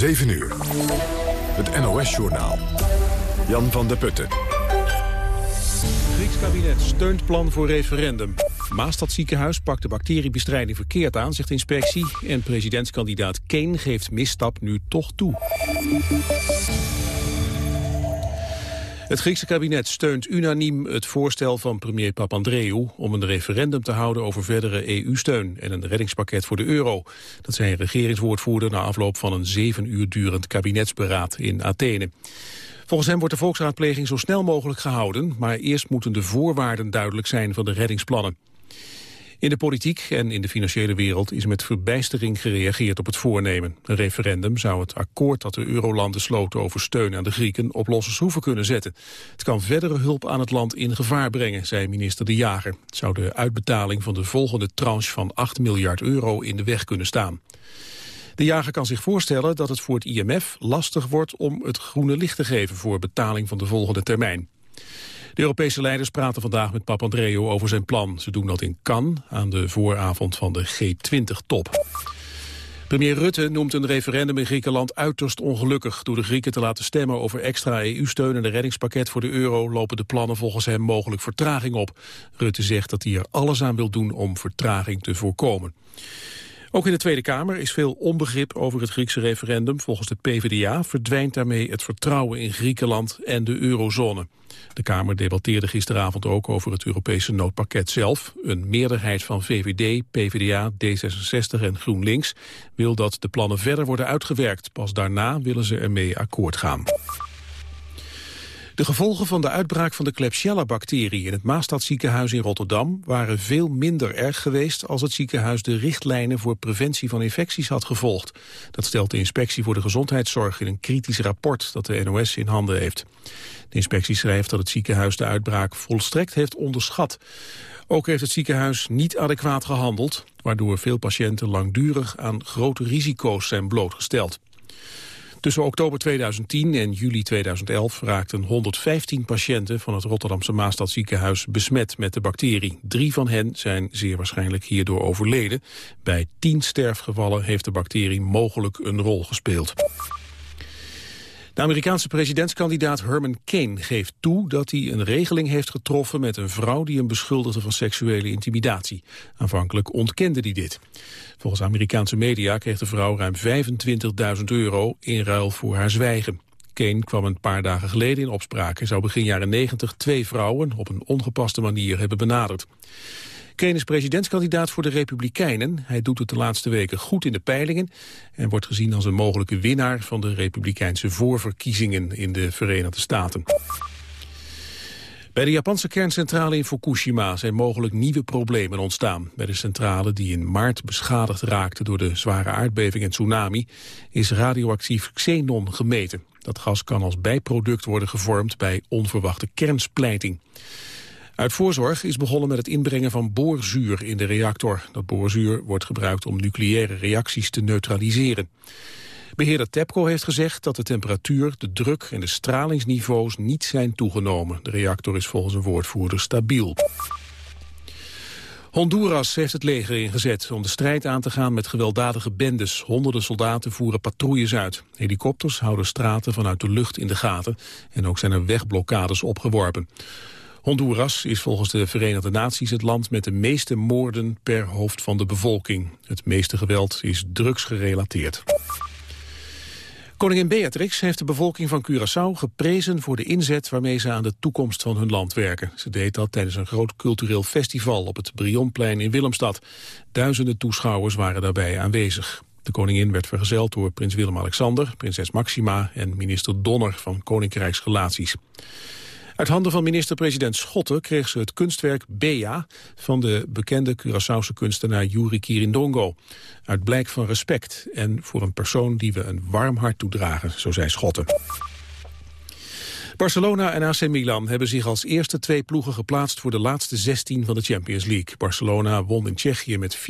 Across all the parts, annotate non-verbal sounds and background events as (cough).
7 uur. Het NOS-journaal. Jan van der Putten. Grieks kabinet steunt plan voor referendum. Maastad ziekenhuis pakt de bacteriebestrijding verkeerd aan, zegt inspectie. En presidentskandidaat Kane geeft misstap nu toch toe. Het Griekse kabinet steunt unaniem het voorstel van premier Papandreou om een referendum te houden over verdere EU-steun en een reddingspakket voor de euro. Dat zei regeringswoordvoerder na afloop van een zeven uur durend kabinetsberaad in Athene. Volgens hem wordt de volksraadpleging zo snel mogelijk gehouden, maar eerst moeten de voorwaarden duidelijk zijn van de reddingsplannen. In de politiek en in de financiële wereld is met verbijstering gereageerd op het voornemen. Een referendum zou het akkoord dat de eurolanden sloten over steun aan de Grieken op losse schroeven kunnen zetten. Het kan verdere hulp aan het land in gevaar brengen, zei minister De Jager. Het zou de uitbetaling van de volgende tranche van 8 miljard euro in de weg kunnen staan. De jager kan zich voorstellen dat het voor het IMF lastig wordt om het groene licht te geven voor betaling van de volgende termijn. Europese leiders praten vandaag met Papandreou over zijn plan. Ze doen dat in Cannes aan de vooravond van de G20-top. Premier Rutte noemt een referendum in Griekenland uiterst ongelukkig. Door de Grieken te laten stemmen over extra EU-steun en een reddingspakket voor de euro lopen de plannen volgens hem mogelijk vertraging op. Rutte zegt dat hij er alles aan wil doen om vertraging te voorkomen. Ook in de Tweede Kamer is veel onbegrip over het Griekse referendum. Volgens de PvdA verdwijnt daarmee het vertrouwen in Griekenland en de eurozone. De Kamer debatteerde gisteravond ook over het Europese noodpakket zelf. Een meerderheid van VVD, PvdA, D66 en GroenLinks wil dat de plannen verder worden uitgewerkt. Pas daarna willen ze ermee akkoord gaan. De gevolgen van de uitbraak van de Klebsiella-bacterie in het Maastadziekenhuis in Rotterdam waren veel minder erg geweest als het ziekenhuis de richtlijnen voor preventie van infecties had gevolgd. Dat stelt de Inspectie voor de Gezondheidszorg in een kritisch rapport dat de NOS in handen heeft. De inspectie schrijft dat het ziekenhuis de uitbraak volstrekt heeft onderschat. Ook heeft het ziekenhuis niet adequaat gehandeld, waardoor veel patiënten langdurig aan grote risico's zijn blootgesteld. Tussen oktober 2010 en juli 2011 raakten 115 patiënten van het Rotterdamse Maastadziekenhuis besmet met de bacterie. Drie van hen zijn zeer waarschijnlijk hierdoor overleden. Bij tien sterfgevallen heeft de bacterie mogelijk een rol gespeeld. De Amerikaanse presidentskandidaat Herman Kane geeft toe dat hij een regeling heeft getroffen met een vrouw die hem beschuldigde van seksuele intimidatie. Aanvankelijk ontkende hij dit. Volgens Amerikaanse media kreeg de vrouw ruim 25.000 euro in ruil voor haar zwijgen. Kane kwam een paar dagen geleden in opspraak en zou begin jaren 90 twee vrouwen op een ongepaste manier hebben benaderd. Kane is presidentskandidaat voor de Republikeinen. Hij doet het de laatste weken goed in de peilingen... en wordt gezien als een mogelijke winnaar van de Republikeinse voorverkiezingen in de Verenigde Staten. Bij de Japanse kerncentrale in Fukushima zijn mogelijk nieuwe problemen ontstaan. Bij de centrale die in maart beschadigd raakte door de zware aardbeving en tsunami is radioactief xenon gemeten. Dat gas kan als bijproduct worden gevormd bij onverwachte kernsplijting. Uit voorzorg is begonnen met het inbrengen van boorzuur in de reactor. Dat boorzuur wordt gebruikt om nucleaire reacties te neutraliseren. Beheerder TEPCO heeft gezegd dat de temperatuur, de druk en de stralingsniveaus niet zijn toegenomen. De reactor is volgens een woordvoerder stabiel. Honduras heeft het leger ingezet om de strijd aan te gaan met gewelddadige bendes. Honderden soldaten voeren patrouilles uit. Helikopters houden straten vanuit de lucht in de gaten en ook zijn er wegblokkades opgeworpen. Honduras is volgens de Verenigde Naties het land met de meeste moorden per hoofd van de bevolking. Het meeste geweld is drugsgerelateerd. Koningin Beatrix heeft de bevolking van Curaçao geprezen voor de inzet waarmee ze aan de toekomst van hun land werken. Ze deed dat tijdens een groot cultureel festival op het Brionplein in Willemstad. Duizenden toeschouwers waren daarbij aanwezig. De koningin werd vergezeld door prins Willem-Alexander, prinses Maxima en minister Donner van Koninkrijksrelaties. Uit handen van minister-president Schotten kreeg ze het kunstwerk Bea van de bekende Curaçaose kunstenaar Yuri Kirindongo. Uit blijk van respect en voor een persoon die we een warm hart toedragen, zo zei Schotten. Barcelona en AC Milan hebben zich als eerste twee ploegen geplaatst voor de laatste 16 van de Champions League. Barcelona won in Tsjechië met 4-0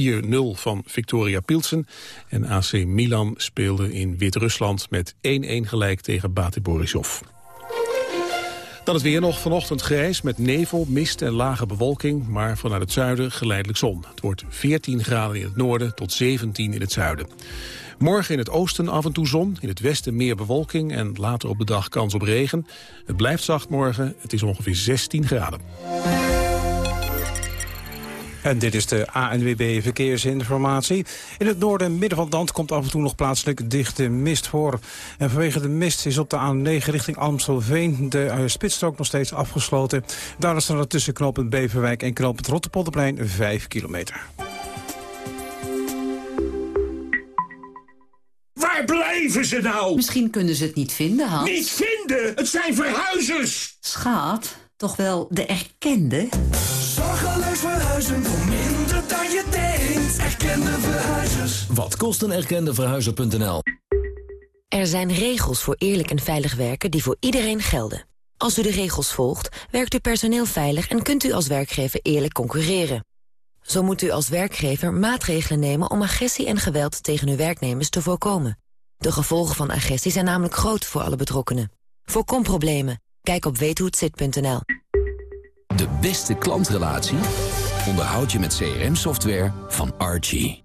van Victoria Pilsen en AC Milan speelde in Wit-Rusland met 1-1 gelijk tegen Bate Borisov. Dan het weer nog vanochtend grijs met nevel, mist en lage bewolking, maar vanuit het zuiden geleidelijk zon. Het wordt 14 graden in het noorden tot 17 in het zuiden. Morgen in het oosten af en toe zon, in het westen meer bewolking... en later op de dag kans op regen. Het blijft zacht morgen, het is ongeveer 16 graden. En dit is de ANWB Verkeersinformatie. In het noorden en midden van het land komt af en toe nog plaatselijk dichte mist voor. En vanwege de mist is op de A9 richting Amstelveen de uh, spitsstrook nog steeds afgesloten. Daarom staan er tussen knooppunt Beverwijk en knooppunt Rotterpolderplein 5 kilometer. Waar blijven ze nou? Misschien kunnen ze het niet vinden, Hans. Niet vinden? Het zijn verhuizers! Schaat, toch wel de erkende? Zorgeloos verhuizen voor minder dan je denkt. Erkende verhuizers. Wat kost een erkende verhuizer.nl? Er zijn regels voor eerlijk en veilig werken die voor iedereen gelden. Als u de regels volgt, werkt uw personeel veilig... en kunt u als werkgever eerlijk concurreren. Zo moet u als werkgever maatregelen nemen om agressie en geweld tegen uw werknemers te voorkomen. De gevolgen van agressie zijn namelijk groot voor alle betrokkenen. Voorkom problemen. Kijk op weethohetzit.nl. De beste klantrelatie onderhoud je met CRM-software van Archie.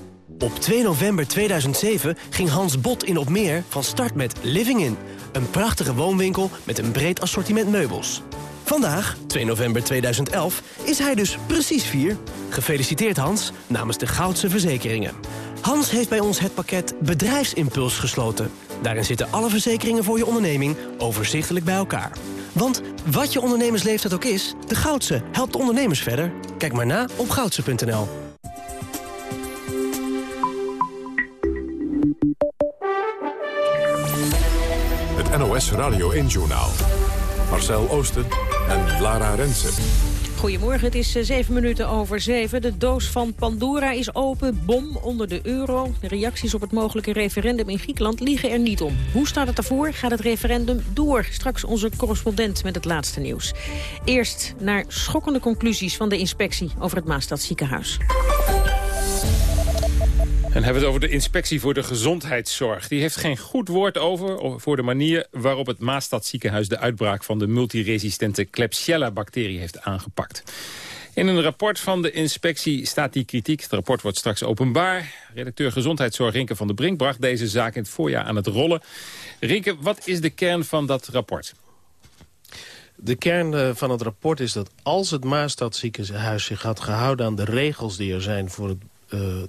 Op 2 november 2007 ging Hans Bot in Opmeer van start met Living In. Een prachtige woonwinkel met een breed assortiment meubels. Vandaag, 2 november 2011, is hij dus precies 4. Gefeliciteerd Hans, namens de Goudse Verzekeringen. Hans heeft bij ons het pakket Bedrijfsimpuls gesloten. Daarin zitten alle verzekeringen voor je onderneming overzichtelijk bij elkaar. Want wat je ondernemersleeftijd ook is, de Goudse helpt ondernemers verder. Kijk maar na op goudse.nl. NOS Radio 1-journaal. Marcel Oosten en Lara Rensen. Goedemorgen, het is zeven minuten over zeven. De doos van Pandora is open, bom onder de euro. De reacties op het mogelijke referendum in Griekenland liegen er niet om. Hoe staat het ervoor? Gaat het referendum door? Straks onze correspondent met het laatste nieuws. Eerst naar schokkende conclusies van de inspectie over het Maastadziekenhuis. En hebben we het over de inspectie voor de gezondheidszorg. Die heeft geen goed woord over voor de manier waarop het Maastadziekenhuis de uitbraak van de multiresistente Klebsiella-bacterie heeft aangepakt. In een rapport van de inspectie staat die kritiek. Het rapport wordt straks openbaar. Redacteur Gezondheidszorg Rinke van der Brink bracht deze zaak in het voorjaar aan het rollen. Rinke, wat is de kern van dat rapport? De kern van het rapport is dat als het Maastadziekenhuis zich had gehouden aan de regels die er zijn voor het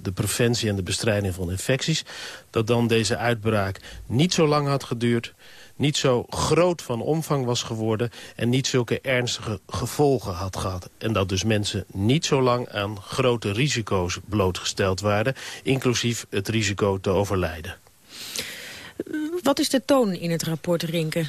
de preventie en de bestrijding van infecties... dat dan deze uitbraak niet zo lang had geduurd... niet zo groot van omvang was geworden... en niet zulke ernstige gevolgen had gehad. En dat dus mensen niet zo lang aan grote risico's blootgesteld waren... inclusief het risico te overlijden. Wat is de toon in het rapport, Rinke?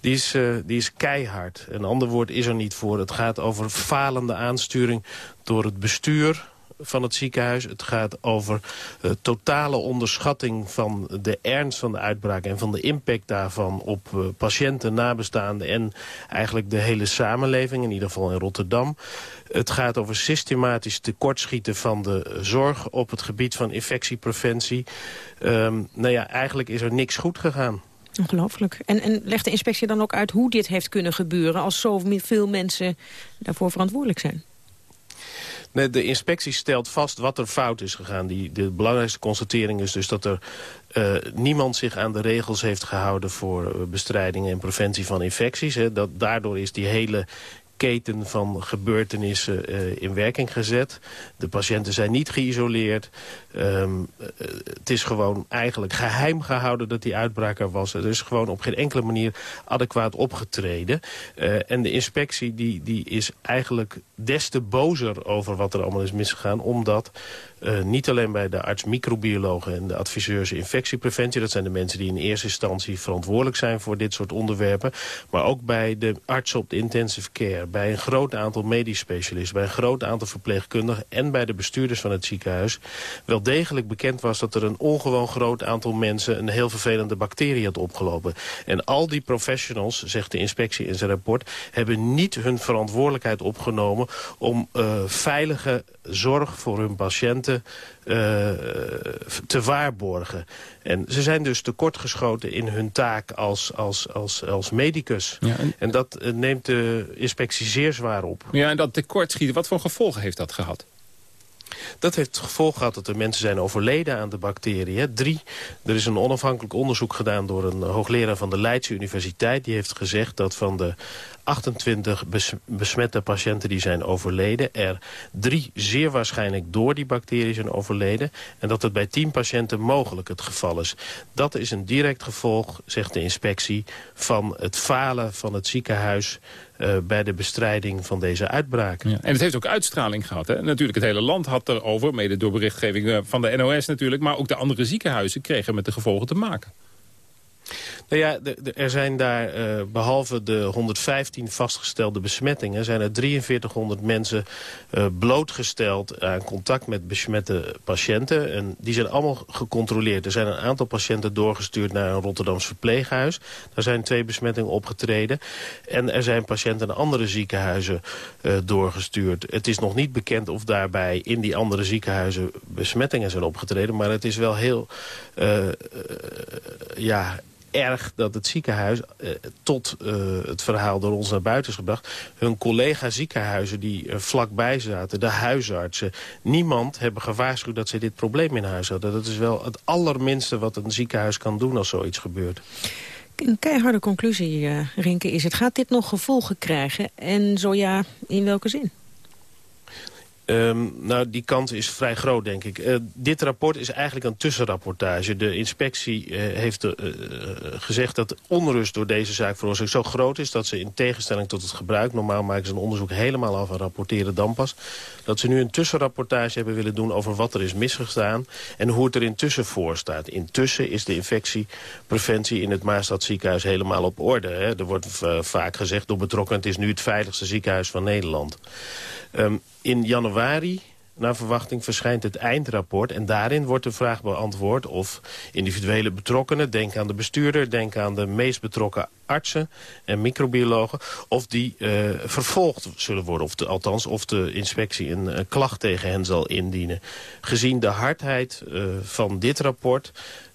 Die is, uh, die is keihard. Een ander woord is er niet voor. Het gaat over falende aansturing door het bestuur van het ziekenhuis. Het gaat over uh, totale onderschatting van de ernst van de uitbraak... en van de impact daarvan op uh, patiënten, nabestaanden... en eigenlijk de hele samenleving, in ieder geval in Rotterdam. Het gaat over systematisch tekortschieten van de zorg... op het gebied van infectiepreventie. Um, nou ja, eigenlijk is er niks goed gegaan. Ongelooflijk. En, en legt de inspectie dan ook uit hoe dit heeft kunnen gebeuren... als zoveel mensen daarvoor verantwoordelijk zijn? De inspectie stelt vast wat er fout is gegaan. Die, de belangrijkste constatering is dus dat er uh, niemand zich aan de regels heeft gehouden... voor bestrijding en preventie van infecties. Hè. Dat, daardoor is die hele keten van gebeurtenissen uh, in werking gezet. De patiënten zijn niet geïsoleerd. Um, uh, het is gewoon eigenlijk geheim gehouden dat die uitbraak er was. Er is gewoon op geen enkele manier adequaat opgetreden. Uh, en de inspectie die, die is eigenlijk des te bozer over wat er allemaal is misgegaan... omdat Uh, niet alleen bij de arts-microbiologen en de adviseurs infectiepreventie. Dat zijn de mensen die in eerste instantie verantwoordelijk zijn voor dit soort onderwerpen. Maar ook bij de artsen op de intensive care. Bij een groot aantal medisch specialisten. Bij een groot aantal verpleegkundigen. En bij de bestuurders van het ziekenhuis. Wel degelijk bekend was dat er een ongewoon groot aantal mensen... een heel vervelende bacterie had opgelopen. En al die professionals, zegt de inspectie in zijn rapport... hebben niet hun verantwoordelijkheid opgenomen... om uh, veilige zorg voor hun patiënten uh, te waarborgen. En ze zijn dus tekortgeschoten in hun taak als, als, als, als medicus. Ja, en... en... dat uh, neemt de inspectie zeer zwaar op. Ja, en dat tekortschieten, wat voor gevolgen heeft dat gehad? Dat heeft gevolg gehad dat er mensen zijn overleden aan de bacterie. Drie, er is een onafhankelijk onderzoek gedaan door een hoogleraar van de Leidse Universiteit. Die heeft gezegd dat van de 28 besmette patiënten die zijn overleden... er drie zeer waarschijnlijk door die bacterie zijn overleden... en dat het bij 10 patiënten mogelijk het geval is. Dat is een direct gevolg, zegt de inspectie... van het falen van het ziekenhuis uh, bij de bestrijding van deze uitbraak. Ja, en het heeft ook uitstraling gehad. Hè? Natuurlijk, het hele land had erover, mede door berichtgeving eh, van de NOS natuurlijk... maar ook de andere ziekenhuizen kregen met de gevolgen te maken. Nou ja, er zijn daar, uh, behalve de 115 vastgestelde besmettingen... zijn er 4300 mensen uh, blootgesteld aan contact met besmette patiënten. En die zijn allemaal gecontroleerd. Er zijn een aantal patiënten doorgestuurd naar een Rotterdams verpleeghuis. Daar zijn twee besmettingen opgetreden. En er zijn patiënten naar andere ziekenhuizen uh, doorgestuurd. Het is nog niet bekend of daarbij in die andere ziekenhuizen besmettingen zijn opgetreden. Maar het is wel heel... ja, erg dat het ziekenhuis eh, tot eh, het verhaal door ons naar buiten is gebracht... hun collega ziekenhuizen die er vlakbij zaten, de huisartsen... niemand hebben gewaarschuwd dat ze dit probleem in huis hadden. Dat is wel het allerminste wat een ziekenhuis kan doen als zoiets gebeurt. Een keiharde conclusie, uh, Rinke, is het. Gaat dit nog gevolgen krijgen? En zo ja, in welke zin? Um, nou, die kans is vrij groot, denk ik. Uh, dit rapport is eigenlijk een tussenrapportage. De inspectie uh, heeft uh, gezegd dat onrust door deze zaak veroorzaakt zo groot is... dat ze in tegenstelling tot het gebruik... normaal maken ze een onderzoek helemaal af en rapporteren dan pas... dat ze nu een tussenrapportage hebben willen doen over wat er is misgestaan... en hoe het er intussen voor staat. Intussen is de infectiepreventie in het Maastad ziekenhuis helemaal op orde. Hè. Er wordt vaak gezegd door betrokkenen... het is nu het veiligste ziekenhuis van Nederland. Um, in januari naar verwachting verschijnt het eindrapport. En daarin wordt de vraag beantwoord of individuele betrokkenen... denk aan de bestuurder, denk aan de meest betrokken artsen en microbiologen... of die uh, vervolgd zullen worden. Of de, althans, of de inspectie een uh, klacht tegen hen zal indienen. Gezien de hardheid uh, van dit rapport...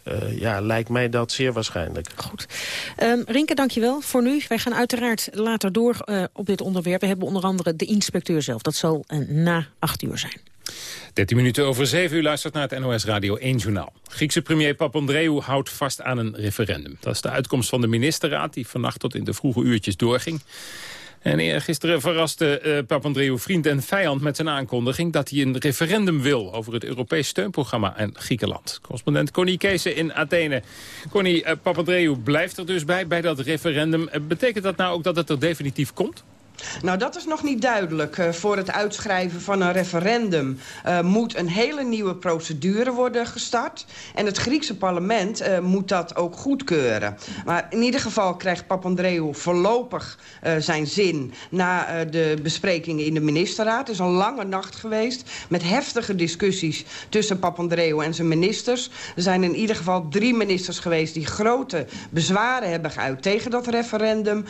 Uh, ja, lijkt mij dat zeer waarschijnlijk. Goed. Um, Rinke, dankjewel voor nu. Wij gaan uiteraard later door uh, op dit onderwerp. We hebben onder andere de inspecteur zelf. Dat zal uh, na acht uur zijn. 13 minuten over 7 uur luistert naar het NOS Radio 1 Journaal. Griekse premier Papandreou houdt vast aan een referendum. Dat is de uitkomst van de ministerraad die vannacht tot in de vroege uurtjes doorging. En gisteren verraste uh, Papandreou vriend en vijand met zijn aankondiging... dat hij een referendum wil over het Europees steunprogramma en Griekenland. Correspondent Connie Kees in Athene. Connie, uh, Papandreou blijft er dus bij, bij dat referendum. Uh, betekent dat nou ook dat het er definitief komt? Nou, dat is nog niet duidelijk. Uh, voor het uitschrijven van een referendum uh, moet een hele nieuwe procedure worden gestart. En het Griekse parlement uh, moet dat ook goedkeuren. Maar in ieder geval krijgt Papandreou voorlopig zijn zin... na de besprekingen in de ministerraad. Het is een lange nacht geweest met heftige discussies... tussen Papandreou en zijn ministers. Er zijn in ieder geval drie ministers geweest... die grote bezwaren hebben geuit tegen dat referendum.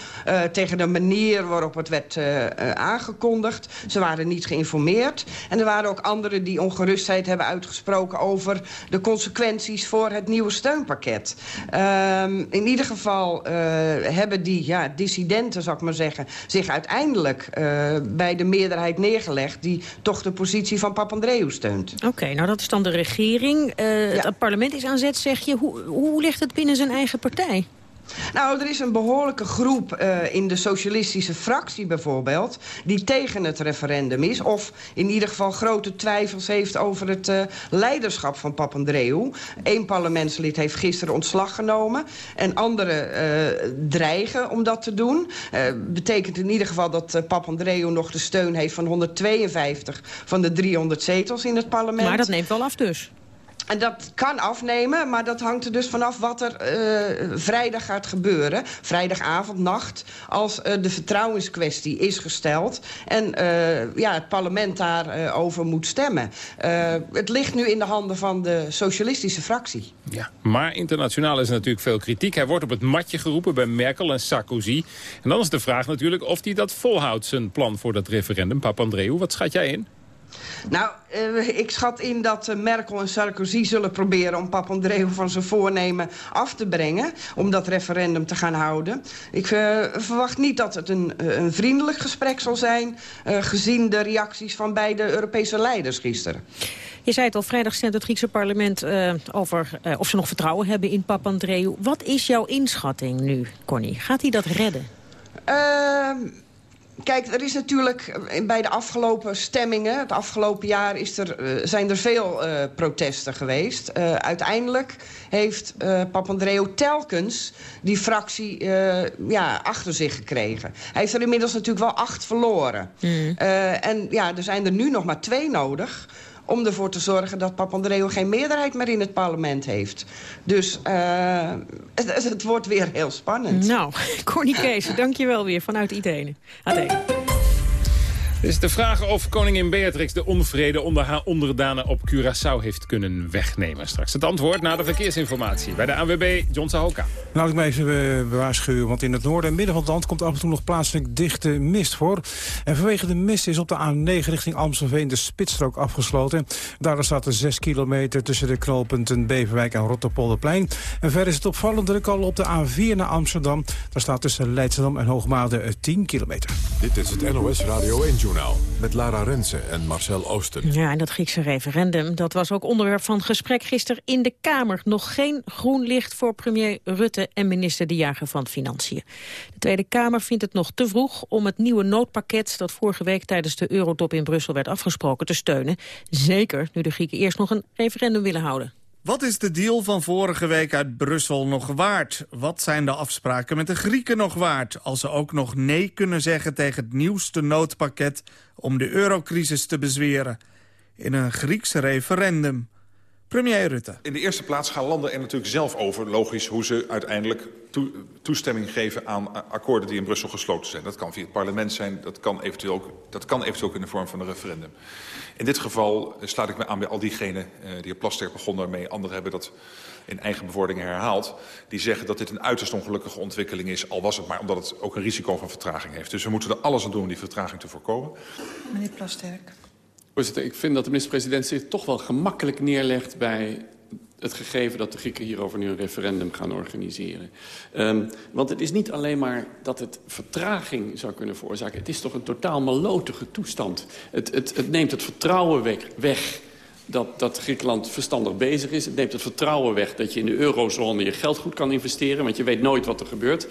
tegen de manier waarop het werd werd uh, aangekondigd. Ze waren niet geïnformeerd. En er waren ook anderen die ongerustheid hebben uitgesproken... over de consequenties voor het nieuwe steunpakket. Uh, in ieder geval uh, hebben die ja, dissidenten, zou ik maar zeggen... zich uiteindelijk bij de meerderheid neergelegd... die toch de positie van Papandreou steunt. Oké, okay, nou dat is dan de regering. Ja. Het parlement is aan zet, zeg je. Hoe, hoe ligt het binnen zijn eigen partij? Nou, er is een behoorlijke groep uh, in de socialistische fractie bijvoorbeeld... die tegen het referendum is. Of in ieder geval grote twijfels heeft over het uh, leiderschap van Papandreou. Eén parlementslid heeft gisteren ontslag genomen. En anderen uh, dreigen om dat te doen. betekent in ieder geval dat Papandreou nog de steun heeft... van 152 van de 300 zetels in het parlement. Maar dat neemt wel af dus. En dat kan afnemen, maar dat hangt er dus vanaf wat er uh, vrijdag gaat gebeuren. Vrijdagavond, nacht, als uh, de vertrouwenskwestie is gesteld... en uh, ja, het parlement daarover over moet stemmen. het ligt nu in de handen van de socialistische fractie. Ja, maar internationaal is er natuurlijk veel kritiek. Hij wordt op het matje geroepen bij Merkel en Sarkozy. En dan is de vraag natuurlijk of hij dat volhoudt, zijn plan voor dat referendum. Papandreou, wat schat jij in? Nou, uh, ik schat in dat uh, Merkel en Sarkozy zullen proberen... om Papandreou van zijn voornemen af te brengen... om dat referendum te gaan houden. Ik uh, verwacht niet dat het een, een vriendelijk gesprek zal zijn... gezien de reacties van beide Europese leiders gisteren. Je zei het al, vrijdag stemt het Griekse parlement over of ze nog vertrouwen hebben in Papandreou. Wat is jouw inschatting nu, Connie? Gaat hij dat redden? Kijk, er is natuurlijk eh, bij de afgelopen stemmingen... het afgelopen jaar is er, uh, zijn er veel uh, protesten geweest. Uh, uiteindelijk heeft Papandreou telkens die fractie ja, achter zich gekregen. Hij heeft er inmiddels natuurlijk wel acht verloren. Mm. en ja, er zijn er nu nog maar twee nodig om ervoor te zorgen dat Papandreou geen meerderheid meer in het parlement heeft. Dus uh, het, wordt weer heel spannend. Nou, (laughs) Corny Kees, dank je wel weer vanuit Athene. Athene. Het is de vraag of koningin Beatrix de onvrede onder haar onderdanen op Curaçao heeft kunnen wegnemen. Straks het antwoord na de verkeersinformatie bij de ANWB John Sahoka. Nou, ik me even waarschuwen, want in het noorden en midden van het land komt af en toe nog plaatselijk dichte mist voor. En vanwege de mist is op de A9 richting Amstelveen de spitsstrook afgesloten. Daardoor staat er 6 kilometer tussen de knooppunten Beverwijk en Rotterpolderplein. En verder is het opvallend druk al op de A4 naar Amsterdam. Daar staat tussen Leidschendam en Hoogmade 10 kilometer. Dit is het NOS Radio 1 met Lara Rensen en Marcel Oosten. Ja, en dat Griekse referendum, dat was ook onderwerp van gesprek gisteren in de Kamer. Nog geen groen licht voor premier Rutte en minister De Jager van Financiën. De Tweede Kamer vindt het nog te vroeg om het nieuwe noodpakket... dat vorige week tijdens de eurotop in Brussel werd afgesproken te steunen. Zeker nu de Grieken eerst nog een referendum willen houden. Wat is de deal van vorige week uit Brussel nog waard? Wat zijn de afspraken met de Grieken nog waard... als ze ook nog nee kunnen zeggen tegen het nieuwste noodpakket... om de eurocrisis te bezweren? In een Grieks referendum. Premier Rutte. In de eerste plaats gaan landen er natuurlijk zelf over, logisch... hoe ze uiteindelijk toestemming geven aan akkoorden die in Brussel gesloten zijn. Dat kan via het parlement zijn, dat kan eventueel ook, dat kan eventueel ook in de vorm van een referendum. In dit geval sluit ik me aan bij al diegenen uh, die op Plasterk begonnen ermee. Anderen hebben dat in eigen bewoordingen herhaald. Die zeggen dat dit een uiterst ongelukkige ontwikkeling is. Al was het maar omdat het ook een risico van vertraging heeft. Dus we moeten er alles aan doen om die vertraging te voorkomen. Meneer Plasterk. Voorzitter, ik vind dat de minister-president zich toch wel gemakkelijk neerlegt bij het gegeven dat de Grieken hierover nu een referendum gaan organiseren. Um, want het is niet alleen maar dat het vertraging zou kunnen veroorzaken. Het is toch een totaal malotige toestand. Het, het, het neemt het vertrouwen weg, dat, dat Griekenland verstandig bezig is. Het neemt het vertrouwen weg dat je in de eurozone je geld goed kan investeren. Want je weet nooit wat er gebeurt.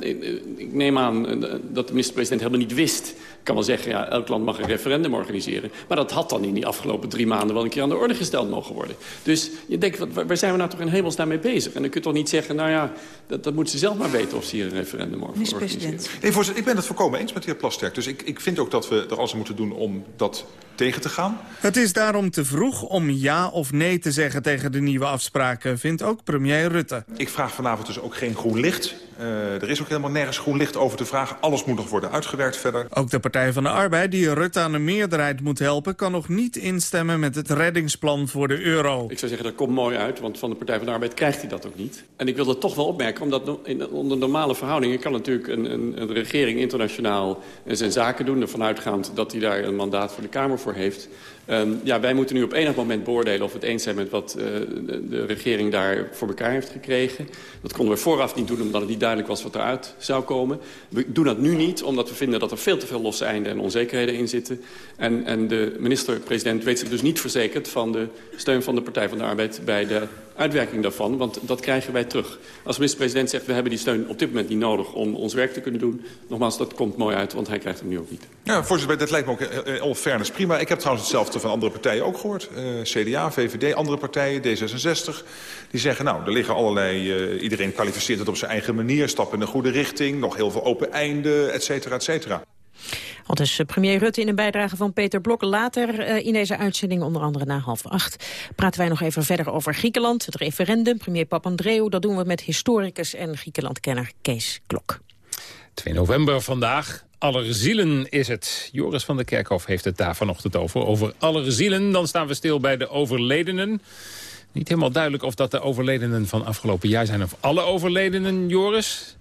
Ik, ik, neem aan eh, dat de minister-president helemaal niet wist kan wel zeggen, ja, elk land mag een referendum organiseren. Maar dat had dan in die afgelopen drie maanden wel een keer aan de orde gesteld mogen worden. Dus je denkt, wat, waar zijn we nou toch in hemelsnaam mee bezig? En dan kun je toch niet zeggen, nou ja, dat, dat moeten ze zelf maar weten of ze hier een referendum mogen organiseren. Nee, voorzitter, ik ben het volkomen eens met de heer Plasterk. Dus ik, ik vind ook dat we er alles aan moeten doen om dat tegen te gaan. Het is daarom te vroeg om ja of nee te zeggen tegen de nieuwe afspraken, vindt ook premier Rutte. Ik vraag vanavond dus ook geen groen licht. Uh, er is ook helemaal nergens groen licht over te vragen. Alles moet nog worden uitgewerkt verder. Ook de Partij van de Arbeid, die Rutte aan een meerderheid moet helpen... kan nog niet instemmen met het reddingsplan voor de euro. Ik zou zeggen, dat komt mooi uit, want van de Partij van de Arbeid krijgt hij dat ook niet. En ik wil dat toch wel opmerken, omdat onder normale verhoudingen... kan natuurlijk een, een, een regering internationaal zijn zaken doen... ervan uitgaand dat hij daar een mandaat voor de Kamer voor heeft... Um, ja, wij moeten nu op enig moment beoordelen of we het eens zijn met wat de, de, regering daar voor elkaar heeft gekregen. Dat konden we vooraf niet doen omdat het niet duidelijk was wat eruit zou komen. We doen dat nu niet omdat we vinden dat er veel te veel losse einden en onzekerheden in zitten. En, en de minister-president weet zich dus niet verzekerd van de steun van de Partij van de Arbeid bij de uitwerking daarvan, want dat krijgen wij terug. Als minister-president zegt, we hebben die steun op dit moment niet nodig om ons werk te kunnen doen. Nogmaals, dat komt mooi uit, want hij krijgt hem nu ook niet. Ja, voorzitter, dat lijkt me ook all fairness prima. Ik heb trouwens hetzelfde van andere partijen ook gehoord. Uh, CDA, VVD, andere partijen, D66. Die zeggen, nou, er liggen allerlei... Uh, iedereen kwalificeert het op zijn eigen manier, stap in de goede richting... nog heel veel open einden, et cetera, et cetera. Al dus premier Rutte in een bijdrage van Peter Blok. Later uh, in deze uitzending, onder andere na half acht... praten wij nog even verder over Griekenland, het referendum. Premier Papandreou, dat doen we met historicus en Griekenlandkenner Kees Klok. 2 november vandaag. Allerzielen is het. Joris van der Kerkhof heeft het daar vanochtend over. Over Allerzielen, dan staan we stil bij de overledenen. Niet helemaal duidelijk of dat de overledenen van afgelopen jaar zijn... of alle overledenen, Joris.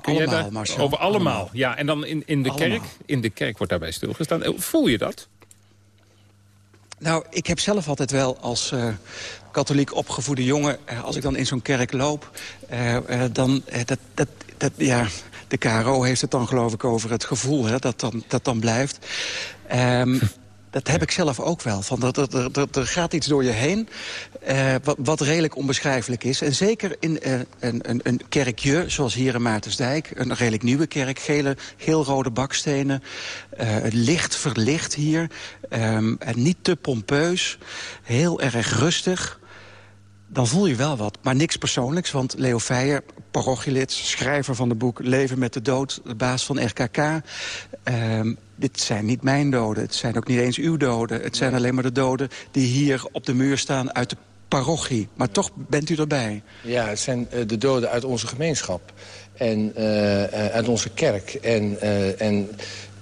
Kun allemaal, daar, Marcel. Over allemaal. Ja, en dan in, in de kerk. In de kerk wordt daarbij stilgestaan. Eh, voel je dat? Nou, ik heb zelf altijd wel als uh, katholiek opgevoede jongen... Uh, als ik dan in zo'n kerk loop, uh, dan... dat, dat, dat, ja, de KRO heeft het dan geloof ik over het gevoel hè, dat, dan, dat dan blijft. Um, (laughs) dat heb ik zelf ook wel. Van, dat, dat, dat, er gaat iets door je heen uh, wat, wat, redelijk onbeschrijfelijk is. En zeker in uh, een, een, een, kerkje, zoals hier in Maartensdijk... een redelijk nieuwe kerk, gele, geel-rode bakstenen... Uh, licht verlicht hier, en niet te pompeus, heel erg rustig dan voel je wel wat. Maar niks persoonlijks, want Leo Feijer, parochielid... schrijver van het boek Leven met de Dood, de baas van RKK... Um, dit zijn niet mijn doden, het zijn ook niet eens uw doden. Het zijn alleen maar de doden die hier op de muur staan uit de parochie. Maar toch bent u erbij. Ja, het zijn uh, de doden uit onze gemeenschap. En uh, uh, uit onze kerk. En, en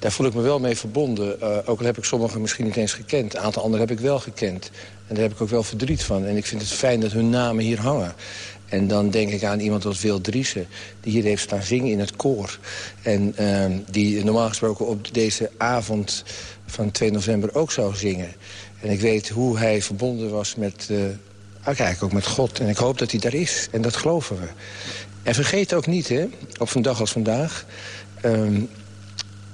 daar voel ik me wel mee verbonden. ook al heb ik sommigen misschien niet eens gekend. Een aantal anderen heb ik wel gekend. En daar heb ik ook wel verdriet van. En ik vind het fijn dat hun namen hier hangen. En dan denk ik aan iemand als Wil Driessen... die hier heeft staan zingen in het koor. En uh, die normaal gesproken op deze avond van 2 november ook zou zingen. En ik weet hoe hij verbonden was met... Uh, eigenlijk ook met God. En ik hoop dat hij daar is. En dat geloven we. En vergeet ook niet, hè, op een dag als vandaag... Um,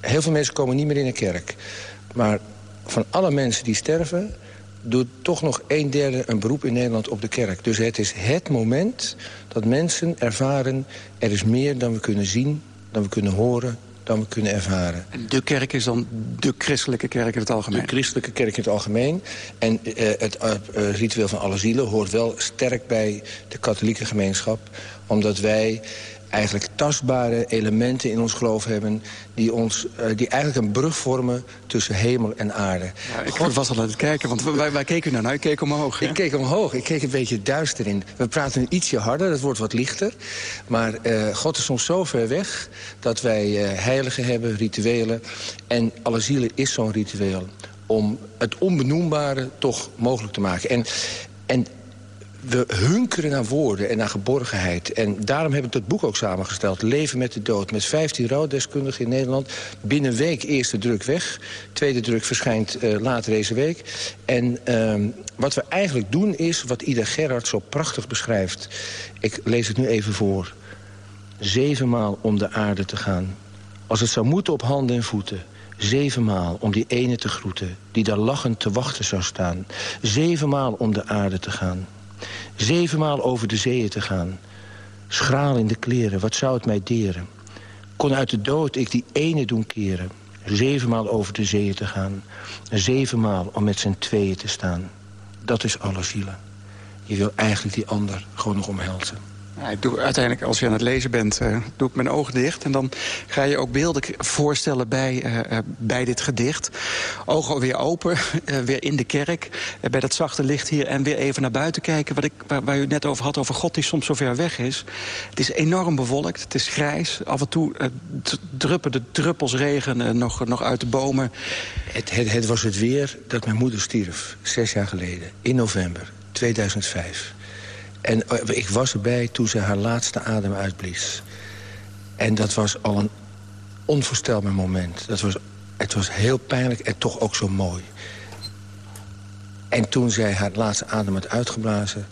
heel veel mensen komen niet meer in de kerk. Maar van alle mensen die sterven doet toch nog een derde een beroep in Nederland op de kerk. Dus het is het moment dat mensen ervaren... er is meer dan we kunnen zien, dan we kunnen horen, dan we kunnen ervaren. En de kerk is dan de christelijke kerk in het algemeen? De christelijke kerk in het algemeen. En uh, het uh, ritueel van alle zielen hoort wel sterk bij de katholieke gemeenschap. Omdat wij eigenlijk tastbare elementen in ons geloof hebben... die, ons, uh, die eigenlijk een brug vormen tussen hemel en aarde. Ja, ik God... was al aan het kijken, want wij, wij keken naar nou? Ik keek omhoog. Ik keek omhoog, ik keek een beetje duister in. We praten nu ietsje harder, het wordt wat lichter. Maar uh, God is soms zo ver weg dat wij uh, heiligen hebben, rituelen. En alle zielen is zo'n ritueel om het onbenoembare toch mogelijk te maken. En, en we hunkeren naar woorden en naar geborgenheid. En daarom heb ik dat boek ook samengesteld. Leven met de dood. Met 15 rouwdeskundigen in Nederland. Binnen week eerste druk weg. Tweede druk verschijnt uh, later deze week. En uh, wat we eigenlijk doen is wat Ida Gerhard zo prachtig beschrijft. Ik lees het nu even voor. Zevenmaal om de aarde te gaan. Als het zou moeten op handen en voeten. Zevenmaal om die ene te groeten, die daar lachend te wachten zou staan. Zevenmaal om de aarde te gaan. Zevenmaal over de zeeën te gaan. Schraal in de kleren, wat zou het mij deren? Kon uit de dood ik die ene doen keren. Zevenmaal over de zeeën te gaan. Zevenmaal om met z'n tweeën te staan. Dat is alle zielen. Je wil eigenlijk die ander gewoon nog omhelzen. Ik doe, uiteindelijk, als je aan het lezen bent, uh, doe ik mijn ogen dicht. En dan ga je ook beelden voorstellen bij, uh, bij dit gedicht. Ogen weer open, (laughs) weer in de kerk. bij dat zachte licht hier en weer even naar buiten kijken. Wat ik, waar, waar, u het net over had, over God die soms zo ver weg is. Het is enorm bewolkt, het is grijs. Af en toe druppen de druppels regen nog, nog uit de bomen. Het, het, het was het weer dat mijn moeder stierf, zes jaar geleden. In november 2005. En ik was erbij toen ze haar laatste adem uitblies. En dat was al een onvoorstelbaar moment. Dat was, het was heel pijnlijk en toch ook zo mooi. En toen zij haar laatste adem had uitgeblazen...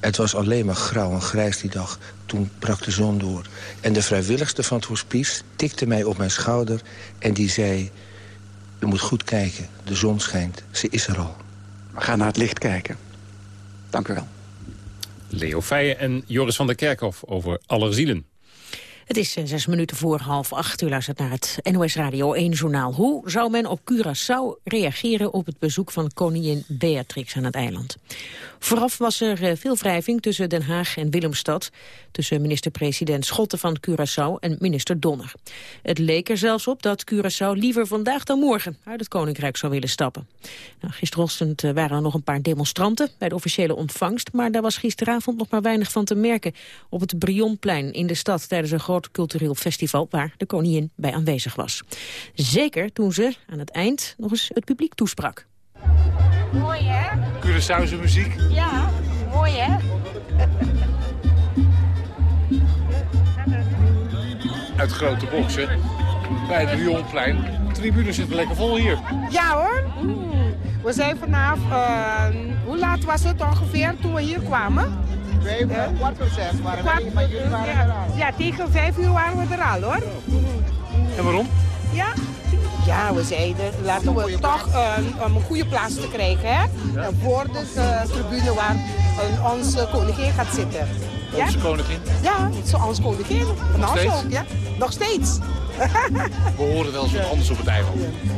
het was alleen maar grauw en grijs die dag. Toen brak de zon door. En de vrijwilligste van het hospice tikte mij op mijn schouder... en die zei, u moet goed kijken, de zon schijnt, ze is er al. We gaan naar het licht kijken. Dank u wel. Leo Feijen en Joris van der Kerkhof over Allerzielen. Het is eh, zes minuten voor half acht. U luistert naar het NOS Radio 1 journaal. Hoe zou men op Curaçao reageren op het bezoek van koningin Beatrix aan het eiland? Vooraf was er eh, veel wrijving tussen Den Haag en Willemstad. Tussen minister-president Schotten van Curaçao en minister Donner. Het leek er zelfs op dat Curaçao liever vandaag dan morgen uit het koninkrijk zou willen stappen. Nou, gisterochtend eh, waren er nog een paar demonstranten bij de officiële ontvangst. Maar daar was gisteravond nog maar weinig van te merken op het Brionplein in de stad tijdens een groot cultureel festival waar de koningin bij aanwezig was. Zeker toen ze aan het eind nog eens het publiek toesprak. Mooi hè? Curaçaose muziek. Ja, mooi hè? Uit grote boksen. Bij het Rionplein. De tribune zit lekker vol hier. Ja hoor. Mm. We zijn vanaf, uh, hoe laat was het ongeveer toen we hier kwamen? Wij waren kwart voor zes, waren maar jullie waren ja, er al. Ja, tegen vijf uur waren we er al hoor. En waarom? Ja? Ja, we zeiden, laten we toch een, een goede plaats te krijgen, hè? Voor de eh, tribune waar eh, onze koningin gaat zitten. Ja? Onze koningin. Ja, zoals koningin. Van Nog steeds? ook, ja. Nog steeds. (laughs) We horen wel eens wat anders op het eiland.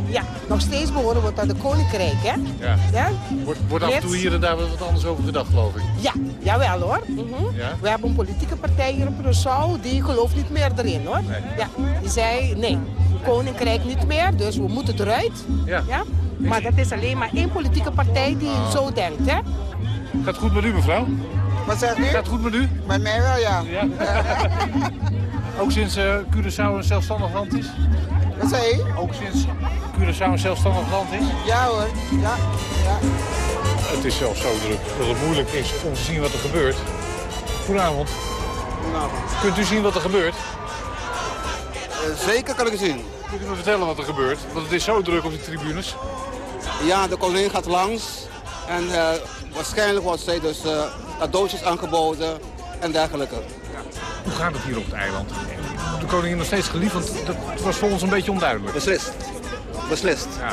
Ja, nog steeds behoren we tot de koninkrijk, hè? Ja. Ja? Wordt, wordt af en toe hier en daar wat anders over gedacht, geloof ik. Ja, jawel hoor. Mhm. Ja? We hebben een politieke partij hier in Curaçao, die gelooft niet meer erin hoor. Ja, die zei nee, koninkrijk niet meer, dus we moeten eruit. Ja. Maar dat is alleen maar één politieke partij die Ah. zo denkt, hè? Gaat het goed met u, mevrouw? Wat zegt u? Gaat het goed met u? Met mij wel, ja. (laughs) Ook sinds eh, Curaçao een zelfstandig land is? Wat zei je? Ook sinds Curaçao een zelfstandig land is? Ja hoor, ja. ja. Het is zelfs zo druk dat het moeilijk is om te zien wat er gebeurt. Goedenavond. Kunt u zien wat er gebeurt? Eh, zeker kan ik het zien. Kunt u me vertellen wat er gebeurt? Want het is zo druk op die tribunes. Ja, de koningin gaat langs. En eh, waarschijnlijk wordt zij dus eh, cadeautjes aangeboden en dergelijke. Hoe gaat het hier op het eiland? De koningin nog steeds geliefd, want dat was voor ons een beetje onduidelijk. Beslist. Beslist. Ja.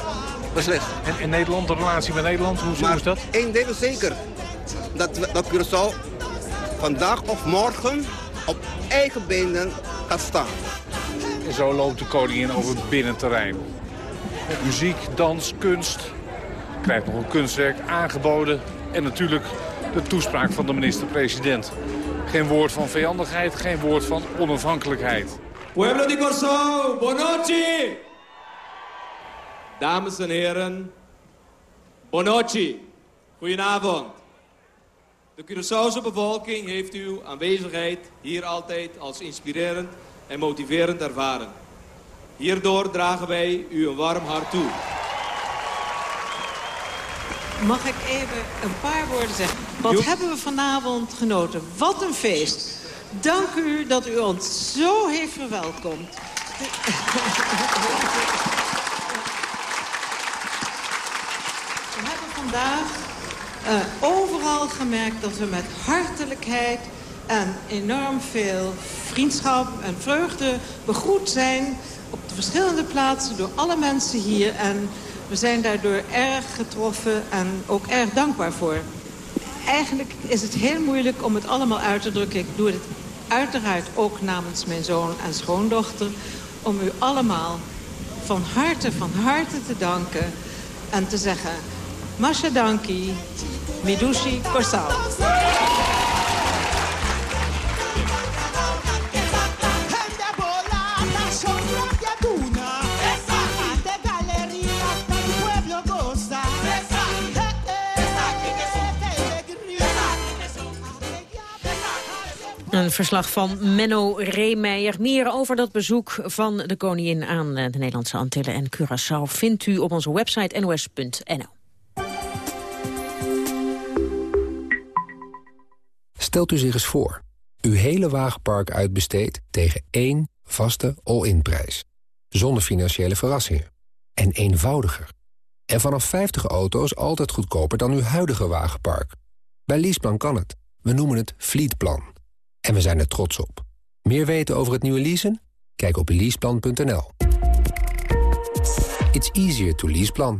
Beslist. En in Nederland, de relatie met Nederland, hoe, hoe is dat? Eén ding is zeker. Dat, dat Curaçao vandaag of morgen op eigen benen gaat staan. En zo loopt de koningin over het binnenterrein. Muziek, dans, kunst. Krijgt nog een kunstwerk aangeboden. En natuurlijk de toespraak van de minister-president. Geen woord van vijandigheid, geen woord van onafhankelijkheid. Pueblo di Corso, buonanotte! Dames en heren, buonanotte. Goedenavond. De Curaçaose bevolking heeft uw aanwezigheid hier altijd als inspirerend en motiverend ervaren. Hierdoor dragen wij u een warm hart toe. Mag ik even een paar woorden zeggen? Wat hebben we vanavond genoten? Wat een feest. Dank u dat u ons zo heeft verwelkomd. We hebben vandaag eh, overal gemerkt dat we met hartelijkheid en enorm veel vriendschap en vreugde begroet zijn op de verschillende plaatsen door alle mensen hier. En we zijn daardoor erg getroffen en ook erg dankbaar voor. Eigenlijk is het heel moeilijk om het allemaal uit te drukken. Ik doe het uiteraard ook namens mijn zoon en schoondochter... om u allemaal van harte, van harte te danken en te zeggen... Masha danki, Midushi Korsao. Verslag van Menno Reemeijer. Meer over dat bezoek van de koningin aan eh, de Nederlandse Antillen en Curaçao... vindt u op onze website nos.nl. Stelt u zich eens voor. Uw hele wagenpark uitbesteedt tegen één vaste all-in prijs. Zonder financiële verrassingen. En eenvoudiger. En vanaf 50 auto's altijd goedkoper dan uw huidige wagenpark. Bij Leaseplan kan het. We noemen het Fleetplan. En we zijn er trots op. Meer weten over het nieuwe leasen? Kijk op leaseplan.nl. It's easier to leaseplan.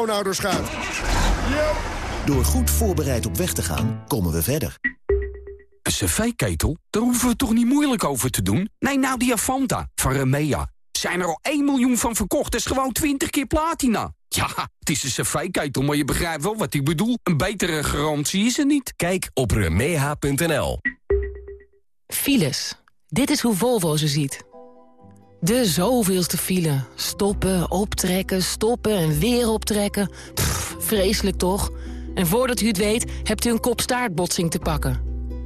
schoonouders gaat. Door goed voorbereid op weg te gaan, komen we verder. Een cv-ketel? Daar hoeven we toch niet moeilijk over te doen? Nee, nou die Avanta van Remea. Zijn er al 1 miljoen van verkocht, dat is gewoon 20 keer platina. Ja, het is een cv-ketel, maar je begrijpt wel wat ik bedoel. Een betere garantie is er niet. Kijk op remea.nl. Files. Dit is hoe Volvo ze ziet. De zoveelste file. Stoppen, optrekken, stoppen en weer optrekken. Pff, vreselijk toch? En voordat u het weet, hebt u een kopstaartbotsing te pakken.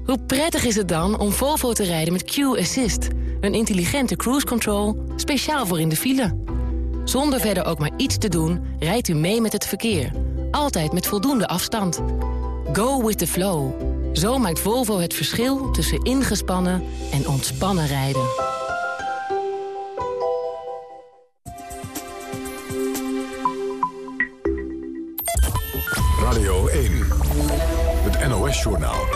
Hoe prettig is het dan om Volvo te rijden met Q-Assist? Een intelligente cruise control, speciaal voor in de file. Zonder verder ook maar iets te doen, rijdt u mee met het verkeer. Altijd met voldoende afstand. Go with the flow. Zo maakt Volvo het verschil tussen ingespannen en ontspannen rijden. NOS-journaal.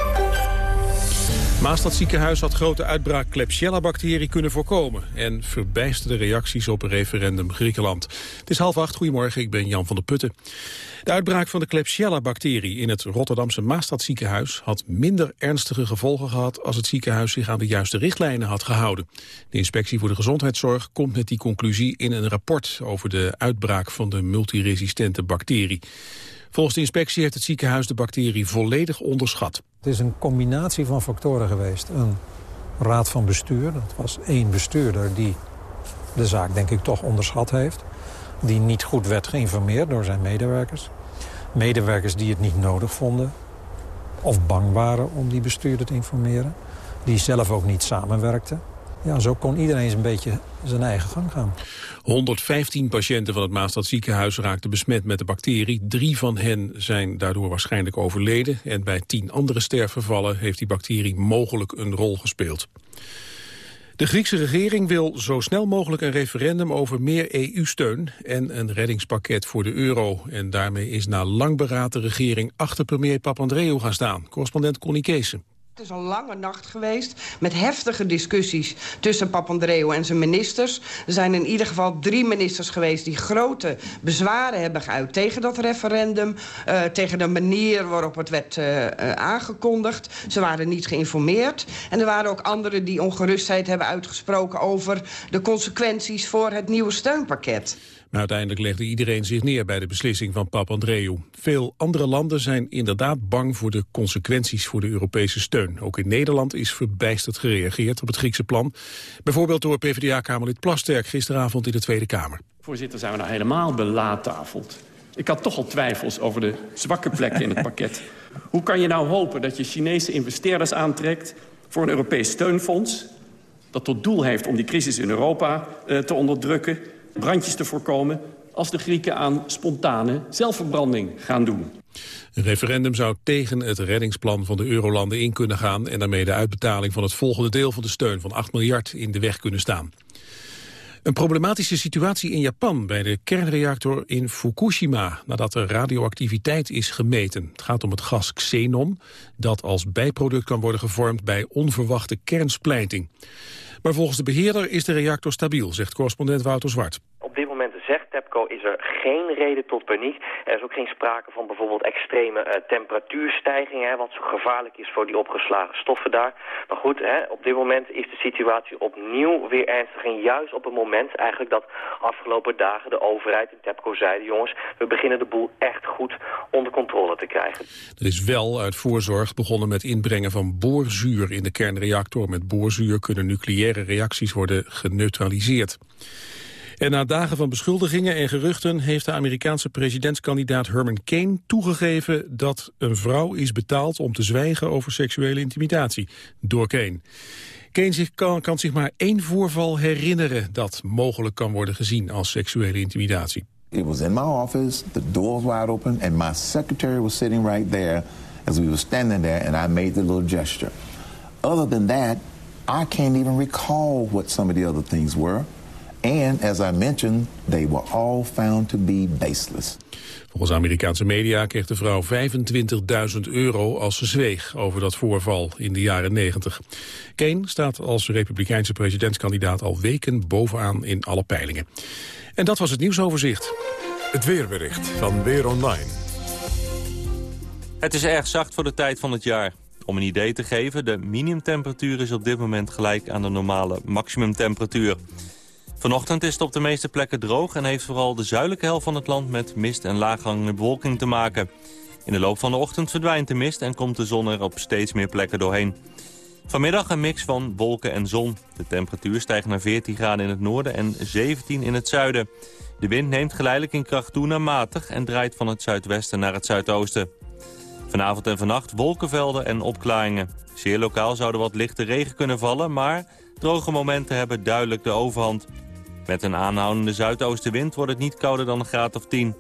Ziekenhuis had grote uitbraak Klebsiella-bacterie kunnen voorkomen... en verbijsterde reacties op referendum Griekenland. Het is half acht, goedemorgen, ik ben Jan van der Putten. De uitbraak van de Klebsiella-bacterie in het Rotterdamse Maastad ziekenhuis... had minder ernstige gevolgen gehad als het ziekenhuis zich aan de juiste richtlijnen had gehouden. De Inspectie voor de Gezondheidszorg komt met die conclusie in een rapport... over de uitbraak van de multiresistente bacterie. Volgens de inspectie heeft het ziekenhuis de bacterie volledig onderschat. Het is een combinatie van factoren geweest. Een raad van bestuur, dat was één bestuurder die de zaak denk ik toch onderschat heeft. Die niet goed werd geïnformeerd door zijn medewerkers. Medewerkers die het niet nodig vonden of bang waren om die bestuurder te informeren. Die zelf ook niet samenwerkten. Ja, zo kon iedereen een beetje zijn eigen gang gaan. 115 patiënten van het Maastad ziekenhuis raakten besmet met de bacterie. Drie van hen zijn daardoor waarschijnlijk overleden. En bij tien andere sterfgevallen heeft die bacterie mogelijk een rol gespeeld. De Griekse regering wil zo snel mogelijk een referendum over meer EU-steun en een reddingspakket voor de euro. En daarmee is na lang beraad de regering achter premier Papandreou gaan staan. Correspondent Connie Keesen. Het is een lange nacht geweest met heftige discussies tussen Papandreou en zijn ministers. Er zijn in ieder geval drie ministers geweest die grote bezwaren hebben geuit tegen dat referendum. Uh, tegen de manier waarop het werd uh, uh, aangekondigd. Ze waren niet geïnformeerd. En er waren ook anderen die ongerustheid hebben uitgesproken over de consequenties voor het nieuwe steunpakket. Maar uiteindelijk legde iedereen zich neer bij de beslissing van Papandreou. Veel andere landen zijn inderdaad bang voor de consequenties voor de Europese steun. Ook in Nederland is verbijsterd gereageerd op het Griekse plan. Bijvoorbeeld door PvdA-kamerlid Plasterk gisteravond in de Tweede Kamer. Voorzitter, zijn we nou helemaal belaattafeld? Ik had toch al twijfels over de zwakke plekken in het (laughs) pakket. Hoe kan je nou hopen dat je Chinese investeerders aantrekt voor een Europees steunfonds... dat tot doel heeft om die crisis in Europa uh, te onderdrukken brandjes te voorkomen... als de Grieken aan spontane zelfverbranding gaan doen. Een referendum zou tegen het reddingsplan van de eurolanden in kunnen gaan... en daarmee de uitbetaling van het volgende deel van de steun van 8 miljard in de weg kunnen staan. Een problematische situatie in Japan bij de kernreactor in Fukushima... nadat er radioactiviteit is gemeten. Het gaat om het gas xenon, dat als bijproduct kan worden gevormd... bij onverwachte kernsplijting. Maar volgens de beheerder is de reactor stabiel, zegt correspondent Wouter Zwart. Zegt TEPCO is er geen reden tot paniek. Er is ook geen sprake van bijvoorbeeld extreme uh, temperatuurstijgingen... Hè, wat zo gevaarlijk is voor die opgeslagen stoffen daar. Maar goed, hè, op dit moment is de situatie opnieuw weer ernstig. En juist op het moment eigenlijk dat afgelopen dagen de overheid in TEPCO zeiden... jongens, we beginnen de boel echt goed onder controle te krijgen. Er is wel uit voorzorg begonnen met inbrengen van boorzuur in de kernreactor. Met boorzuur kunnen nucleaire reacties worden geneutraliseerd. En na dagen van beschuldigingen en geruchten heeft de Amerikaanse presidentskandidaat Herman Kane toegegeven dat een vrouw is betaald om te zwijgen over seksuele intimidatie door Kane. Kane zich kan, kan zich maar één voorval herinneren dat mogelijk kan worden gezien als seksuele intimidatie. It was in my office, the door was wide open, and my secretary was sitting right there as we were standing there, and I made the little gesture. Other than that, I can't even recall what some of the other things were. And as I mentioned, they were all found to be baseless. Volgens Amerikaanse media kreeg de vrouw 25.000 euro als ze zweeg over dat voorval in de jaren 90. Kane staat als republikeinse presidentskandidaat al weken bovenaan in alle peilingen. En dat was het nieuwsoverzicht. Het weerbericht van Weer Online. Het is erg zacht voor de tijd van het jaar. Om een idee te geven, de minimumtemperatuur is op dit moment gelijk aan de normale maximumtemperatuur. Vanochtend is het op de meeste plekken droog en heeft vooral de zuidelijke helft van het land met mist en laaghangende bewolking te maken. In de loop van de ochtend verdwijnt de mist en komt de zon er op steeds meer plekken doorheen. Vanmiddag een mix van wolken en zon. De temperatuur stijgt naar 14 graden in het noorden en 17 in het zuiden. De wind neemt geleidelijk in kracht toe naar matig en draait van het zuidwesten naar het zuidoosten. Vanavond en vannacht wolkenvelden en opklaringen. Zeer lokaal zouden wat lichte regen kunnen vallen, maar droge momenten hebben duidelijk de overhand. Met een aanhoudende zuidoostenwind wordt het niet kouder dan een graad of 10.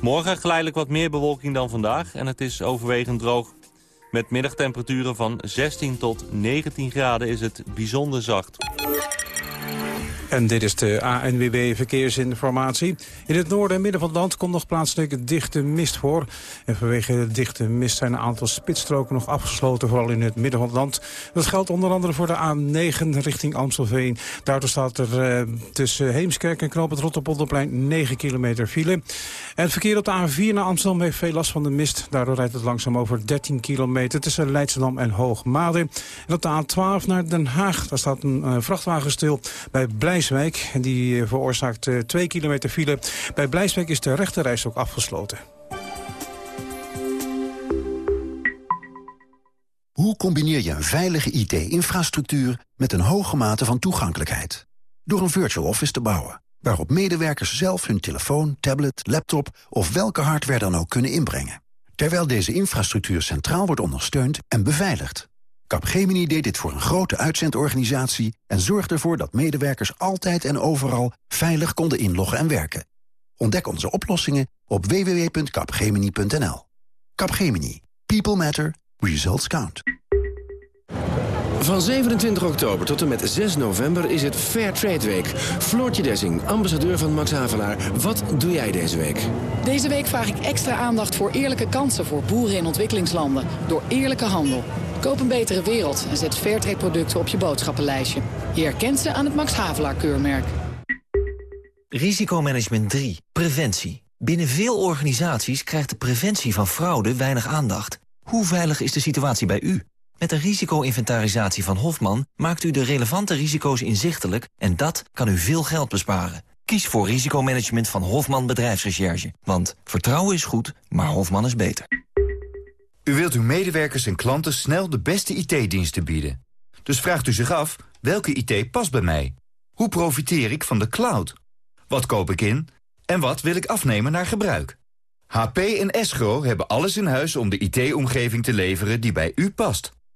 Morgen geleidelijk wat meer bewolking dan vandaag en het is overwegend droog. Met middagtemperaturen van 16 tot 19 graden is het bijzonder zacht. En dit is de ANWB Verkeersinformatie. In het noorden en midden van het land komt nog plaatselijk dichte mist voor. En vanwege de dichte mist zijn een aantal spitsstroken nog afgesloten, vooral in het midden van het land. Dat geldt onder andere voor de A9 richting Amstelveen. Daardoor staat er uh, tussen Heemskerk en Knoop het Rotterpolderplein 9 kilometer file. En het verkeer op de A4 naar Amsterdam heeft veel last van de mist. Daardoor rijdt het langzaam over 13 kilometer tussen Leidschendam en Hoogmade. En op de A12 naar Den Haag, daar staat een uh, vrachtwagen stil bij Blij Blijswijk. Die eh, veroorzaakt 2 kilometer file. Bij Blijswijk is de rechterreis ook afgesloten. Hoe combineer je een veilige IT-infrastructuur met een hoge mate van toegankelijkheid? Door een virtual office te bouwen, waarop medewerkers zelf hun telefoon, tablet, laptop of welke hardware dan ook kunnen inbrengen. Terwijl deze infrastructuur centraal wordt ondersteund en beveiligd. Capgemini deed dit voor een grote uitzendorganisatie... en zorgde ervoor dat medewerkers altijd en overal veilig konden inloggen en werken. Ontdek onze oplossingen op www.capgemini.nl. Capgemini. People matter. Results count. Van 27 oktober tot en met 6 november is het Fair Trade Week. Floortje Dessing, ambassadeur van Max Havelaar. Wat doe jij deze week? Deze week vraag ik extra aandacht voor eerlijke kansen voor boeren in ontwikkelingslanden. Door eerlijke handel. Koop een betere wereld en zet Fairtrade producten op je boodschappenlijstje. Je herkent ze aan het Max Havelaar keurmerk. Risicomanagement 3. Preventie. Binnen veel organisaties krijgt de preventie van fraude weinig aandacht. Hoe veilig is de situatie bij u? Met de risico-inventarisatie van Hofman maakt u de relevante risico's inzichtelijk... en dat kan u veel geld besparen. Kies voor risicomanagement van Hofman Bedrijfsrecherche. Want vertrouwen is goed, maar Hofman is beter. U wilt uw medewerkers en klanten snel de beste IT-diensten bieden. Dus vraagt u zich af, welke IT past bij mij? Hoe profiteer ik van de cloud? Wat koop ik in? En wat wil ik afnemen naar gebruik? HP en Escro hebben alles in huis om de IT-omgeving te leveren die bij u past.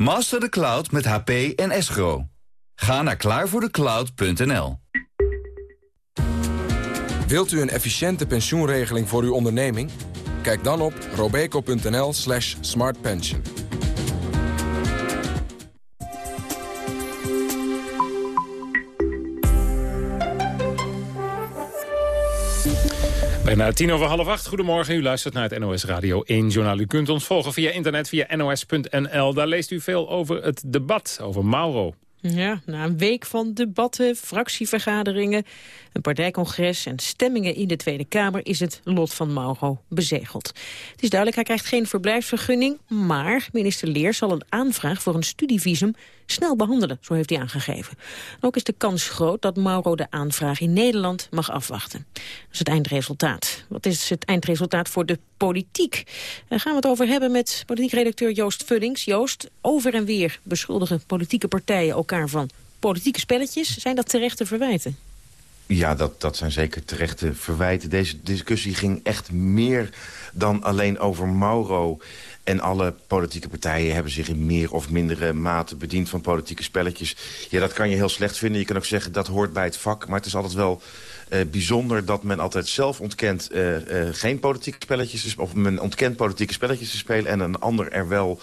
Master the cloud met HP en Escro. Ga naar klaarvoordecloud.nl. Wilt u een efficiënte pensioenregeling voor uw onderneming? Kijk dan op robeco.nl slash smartpension. Bijna tien over half acht. Goedemorgen, u luistert naar het NOS Radio 1 journaal. U kunt ons volgen via internet, via nos.nl. Daar leest u veel over het debat over Mauro. Ja, na een week van debatten, fractievergaderingen, een partijcongres en stemmingen in de Tweede Kamer is het lot van Mauro bezegeld. Het is duidelijk, hij krijgt geen verblijfsvergunning, maar minister Leer zal een aanvraag voor een studievisum snel behandelen, zo heeft hij aangegeven. ook is de kans groot dat Mauro de aanvraag in Nederland mag afwachten. Dat is het eindresultaat. Wat is het eindresultaat voor de politiek? Daar gaan we het over hebben met politiek redacteur Joost Vullings. Joost, over en weer beschuldigen politieke partijen elkaar van politieke spelletjes. Zijn dat terechte verwijten? Ja, dat, dat zijn zeker terechte verwijten. Deze discussie ging echt meer dan alleen over Mauro. En alle politieke partijen hebben zich in meer of mindere mate bediend van politieke spelletjes. Ja, dat kan je heel slecht vinden. Je kan ook zeggen dat hoort bij het vak. Maar het is altijd wel bijzonder dat men altijd zelf ontkent uh, uh, geen politieke spelletjes... of men ontkent politieke spelletjes te spelen... en een ander er wel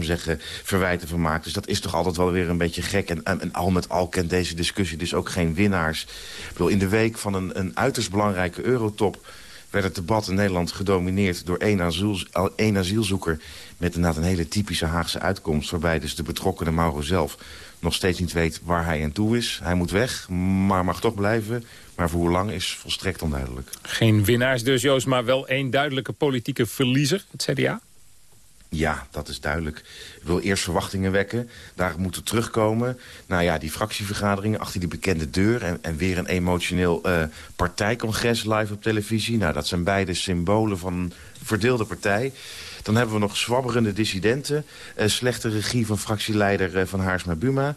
zeggen, verwijten van maakt. Dus dat is toch altijd wel weer een beetje gek. En, en, al met al kent deze discussie dus ook geen winnaars. Bedoel, in de week van een, een uiterst belangrijke eurotop werd het debat in Nederland gedomineerd door één, asiel, één asielzoeker... met inderdaad een hele typische Haagse uitkomst... waarbij dus de betrokkenen Mauro zelf nog steeds niet weet waar hij aan toe is. Hij moet weg, maar mag toch blijven. Maar voor hoe lang is volstrekt onduidelijk. Geen winnaars dus, Joost, maar wel één duidelijke politieke verliezer, het CDA? Ja, dat is duidelijk. Ik wil eerst verwachtingen wekken. Daar moeten terugkomen. Nou ja, die fractievergaderingen achter die bekende deur... en, en weer een emotioneel uh, partijcongres live op televisie. Nou, dat zijn beide symbolen van een verdeelde partij. Dan hebben we nog zwabberende dissidenten. Uh, slechte regie van fractieleider uh, van Haarsma Buma.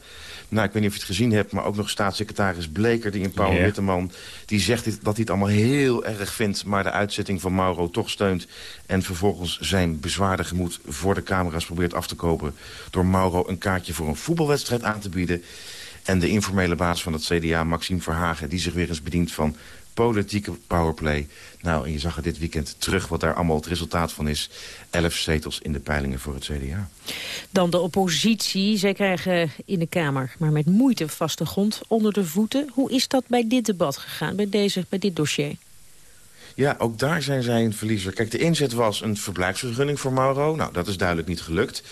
Nou, ik weet niet of je het gezien hebt, maar ook nog staatssecretaris Bleker... die in Paul yeah. Witteman, die zegt dit, dat hij het allemaal heel erg vindt... maar de uitzetting van Mauro toch steunt... en vervolgens zijn bezwaarde gemoed voor de camera's probeert af te kopen... door Mauro een kaartje voor een voetbalwedstrijd aan te bieden... En de informele baas van het CDA, Maxime Verhagen... die zich weer eens bedient van politieke powerplay. Nou, en je zag het dit weekend terug wat daar allemaal het resultaat van is. Elf zetels in de peilingen voor het CDA. Dan de oppositie. Zij krijgen in de Kamer, maar met moeite vaste grond onder de voeten. Hoe is dat bij dit debat gegaan, bij, deze, bij dit dossier? Ja, ook daar zijn zij een verliezer. Kijk, de inzet was een verblijfsvergunning voor Mauro. Nou, dat is duidelijk niet gelukt.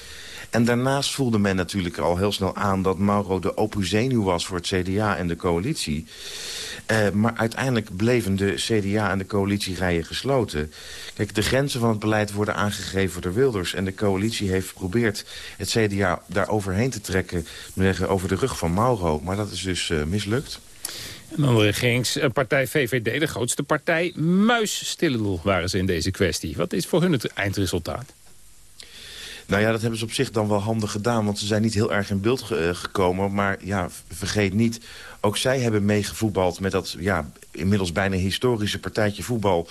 En daarnaast voelde men natuurlijk al heel snel aan... dat Mauro de open zenuw was voor het CDA en de coalitie. Uh, maar uiteindelijk bleven de CDA en de coalitierijen gesloten. Kijk, de grenzen van het beleid worden aangegeven door Wilders... en de coalitie heeft geprobeerd het CDA daar overheen te trekken... over de rug van Mauro. Maar dat is dus uh, mislukt. En dan de regeringspartij VVD, de grootste partij. Muisstilledel waren ze in deze kwestie. Wat is voor hun het eindresultaat? Nou ja, dat hebben ze op zich dan wel handig gedaan. Want ze zijn niet heel erg in beeld ge gekomen. Maar ja, vergeet niet, ook zij hebben meegevoetbald met dat ja, inmiddels bijna historische partijtje voetbal...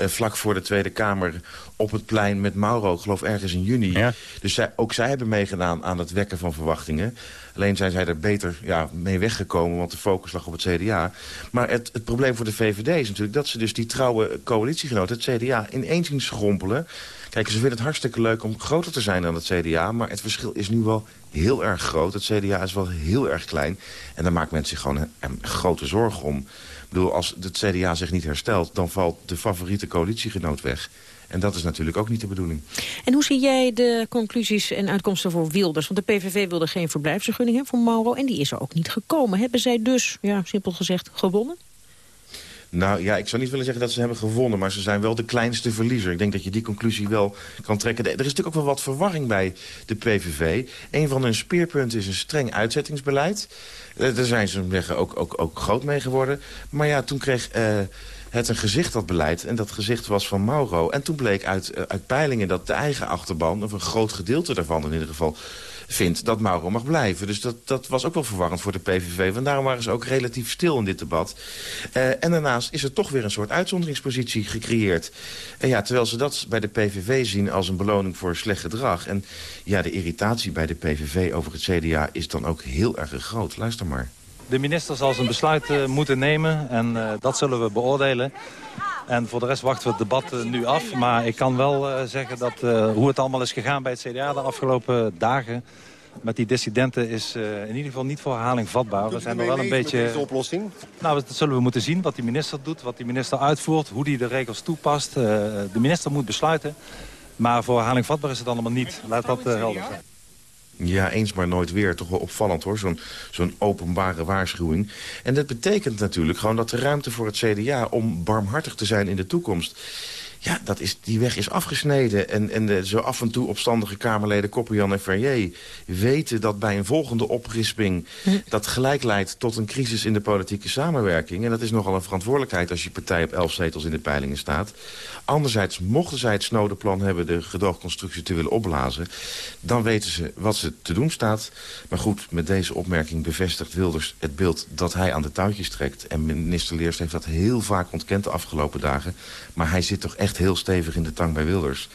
Uh, vlak voor de Tweede Kamer op het plein met Mauro, ik geloof ergens in juni. Ja. Dus zij, ook zij hebben meegedaan aan het wekken van verwachtingen. Alleen zijn zij er beter ja, mee weggekomen, want de focus lag op het CDA. Maar het, het probleem voor de VVD is natuurlijk dat ze dus die trouwe coalitiegenoten... het CDA ineens zien schrompelen... Kijk, ze vinden het hartstikke leuk om groter te zijn dan het CDA... maar het verschil is nu wel heel erg groot. Het CDA is wel heel erg klein. En daar maakt men zich gewoon een, grote zorgen om. Ik bedoel, als het CDA zich niet herstelt... dan valt de favoriete coalitiegenoot weg. En dat is natuurlijk ook niet de bedoeling. En hoe zie jij de conclusies en uitkomsten voor Wilders? Want de PVV wilde geen verblijfsvergunning voor Mauro... en die is er ook niet gekomen. Hebben zij dus, ja, simpel gezegd, gewonnen? Nou ja, ik zou niet willen zeggen dat ze hebben gewonnen... maar ze zijn wel de kleinste verliezer. Ik denk dat je die conclusie wel kan trekken. Er is natuurlijk ook wel wat verwarring bij de PVV. Een van hun speerpunten is een streng uitzettingsbeleid. Uh, daar zijn ze zeggen, ook, ook, ook groot mee geworden. Maar ja, toen kreeg... Uh, het een gezicht, dat beleid. En dat gezicht was van Mauro. En toen bleek uit, uh, uit peilingen dat de eigen achterban... of een groot gedeelte daarvan in ieder geval vindt dat Mauro mag blijven. Dus dat, dat was ook wel verwarrend voor de PVV. Want daarom waren ze ook relatief stil in dit debat. Uh, en daarnaast is er toch weer een soort uitzonderingspositie gecreëerd. En ja, terwijl ze dat bij de PVV zien als een beloning voor slecht gedrag. En ja, de irritatie bij de PVV over het CDA is dan ook heel erg groot. Luister maar. De minister zal zijn besluit uh, moeten nemen en uh, dat zullen we beoordelen. En voor de rest wachten we het debat uh, nu af. Maar ik kan wel zeggen dat hoe het allemaal is gegaan bij het CDA de afgelopen dagen... met die dissidenten is in ieder geval niet voor herhaling vatbaar. We zijn er wel een beetje... Is de oplossing? Nou, dat zullen we moeten zien. Wat die minister doet, wat die minister uitvoert, hoe die de regels toepast. de minister moet besluiten. Maar voor herhaling vatbaar is het allemaal niet. Laat dat helder zijn. Ja, eens maar nooit weer. Toch wel opvallend hoor, zo'n zo'n openbare waarschuwing. En dat betekent natuurlijk gewoon dat de ruimte voor het CDA... om barmhartig te zijn in de toekomst ja, dat is, die weg is afgesneden. En, en de zo af en toe opstandige Kamerleden Koppenjan en Verrier... weten dat bij een volgende oprisping... Hm. dat gelijk leidt tot een crisis in de politieke samenwerking. En dat is nogal een verantwoordelijkheid als je partij op elf zetels in de peilingen staat. Anderzijds, mochten zij het Snowden-plan hebben... de gedoogconstructie te willen opblazen... dan weten ze wat ze te doen staat. Maar goed, met deze opmerking bevestigt Wilders het beeld dat hij aan de touwtjes trekt. En minister Leers heeft dat heel vaak ontkend de afgelopen dagen. Maar hij zit toch echt heel stevig in de tang bij Wilders.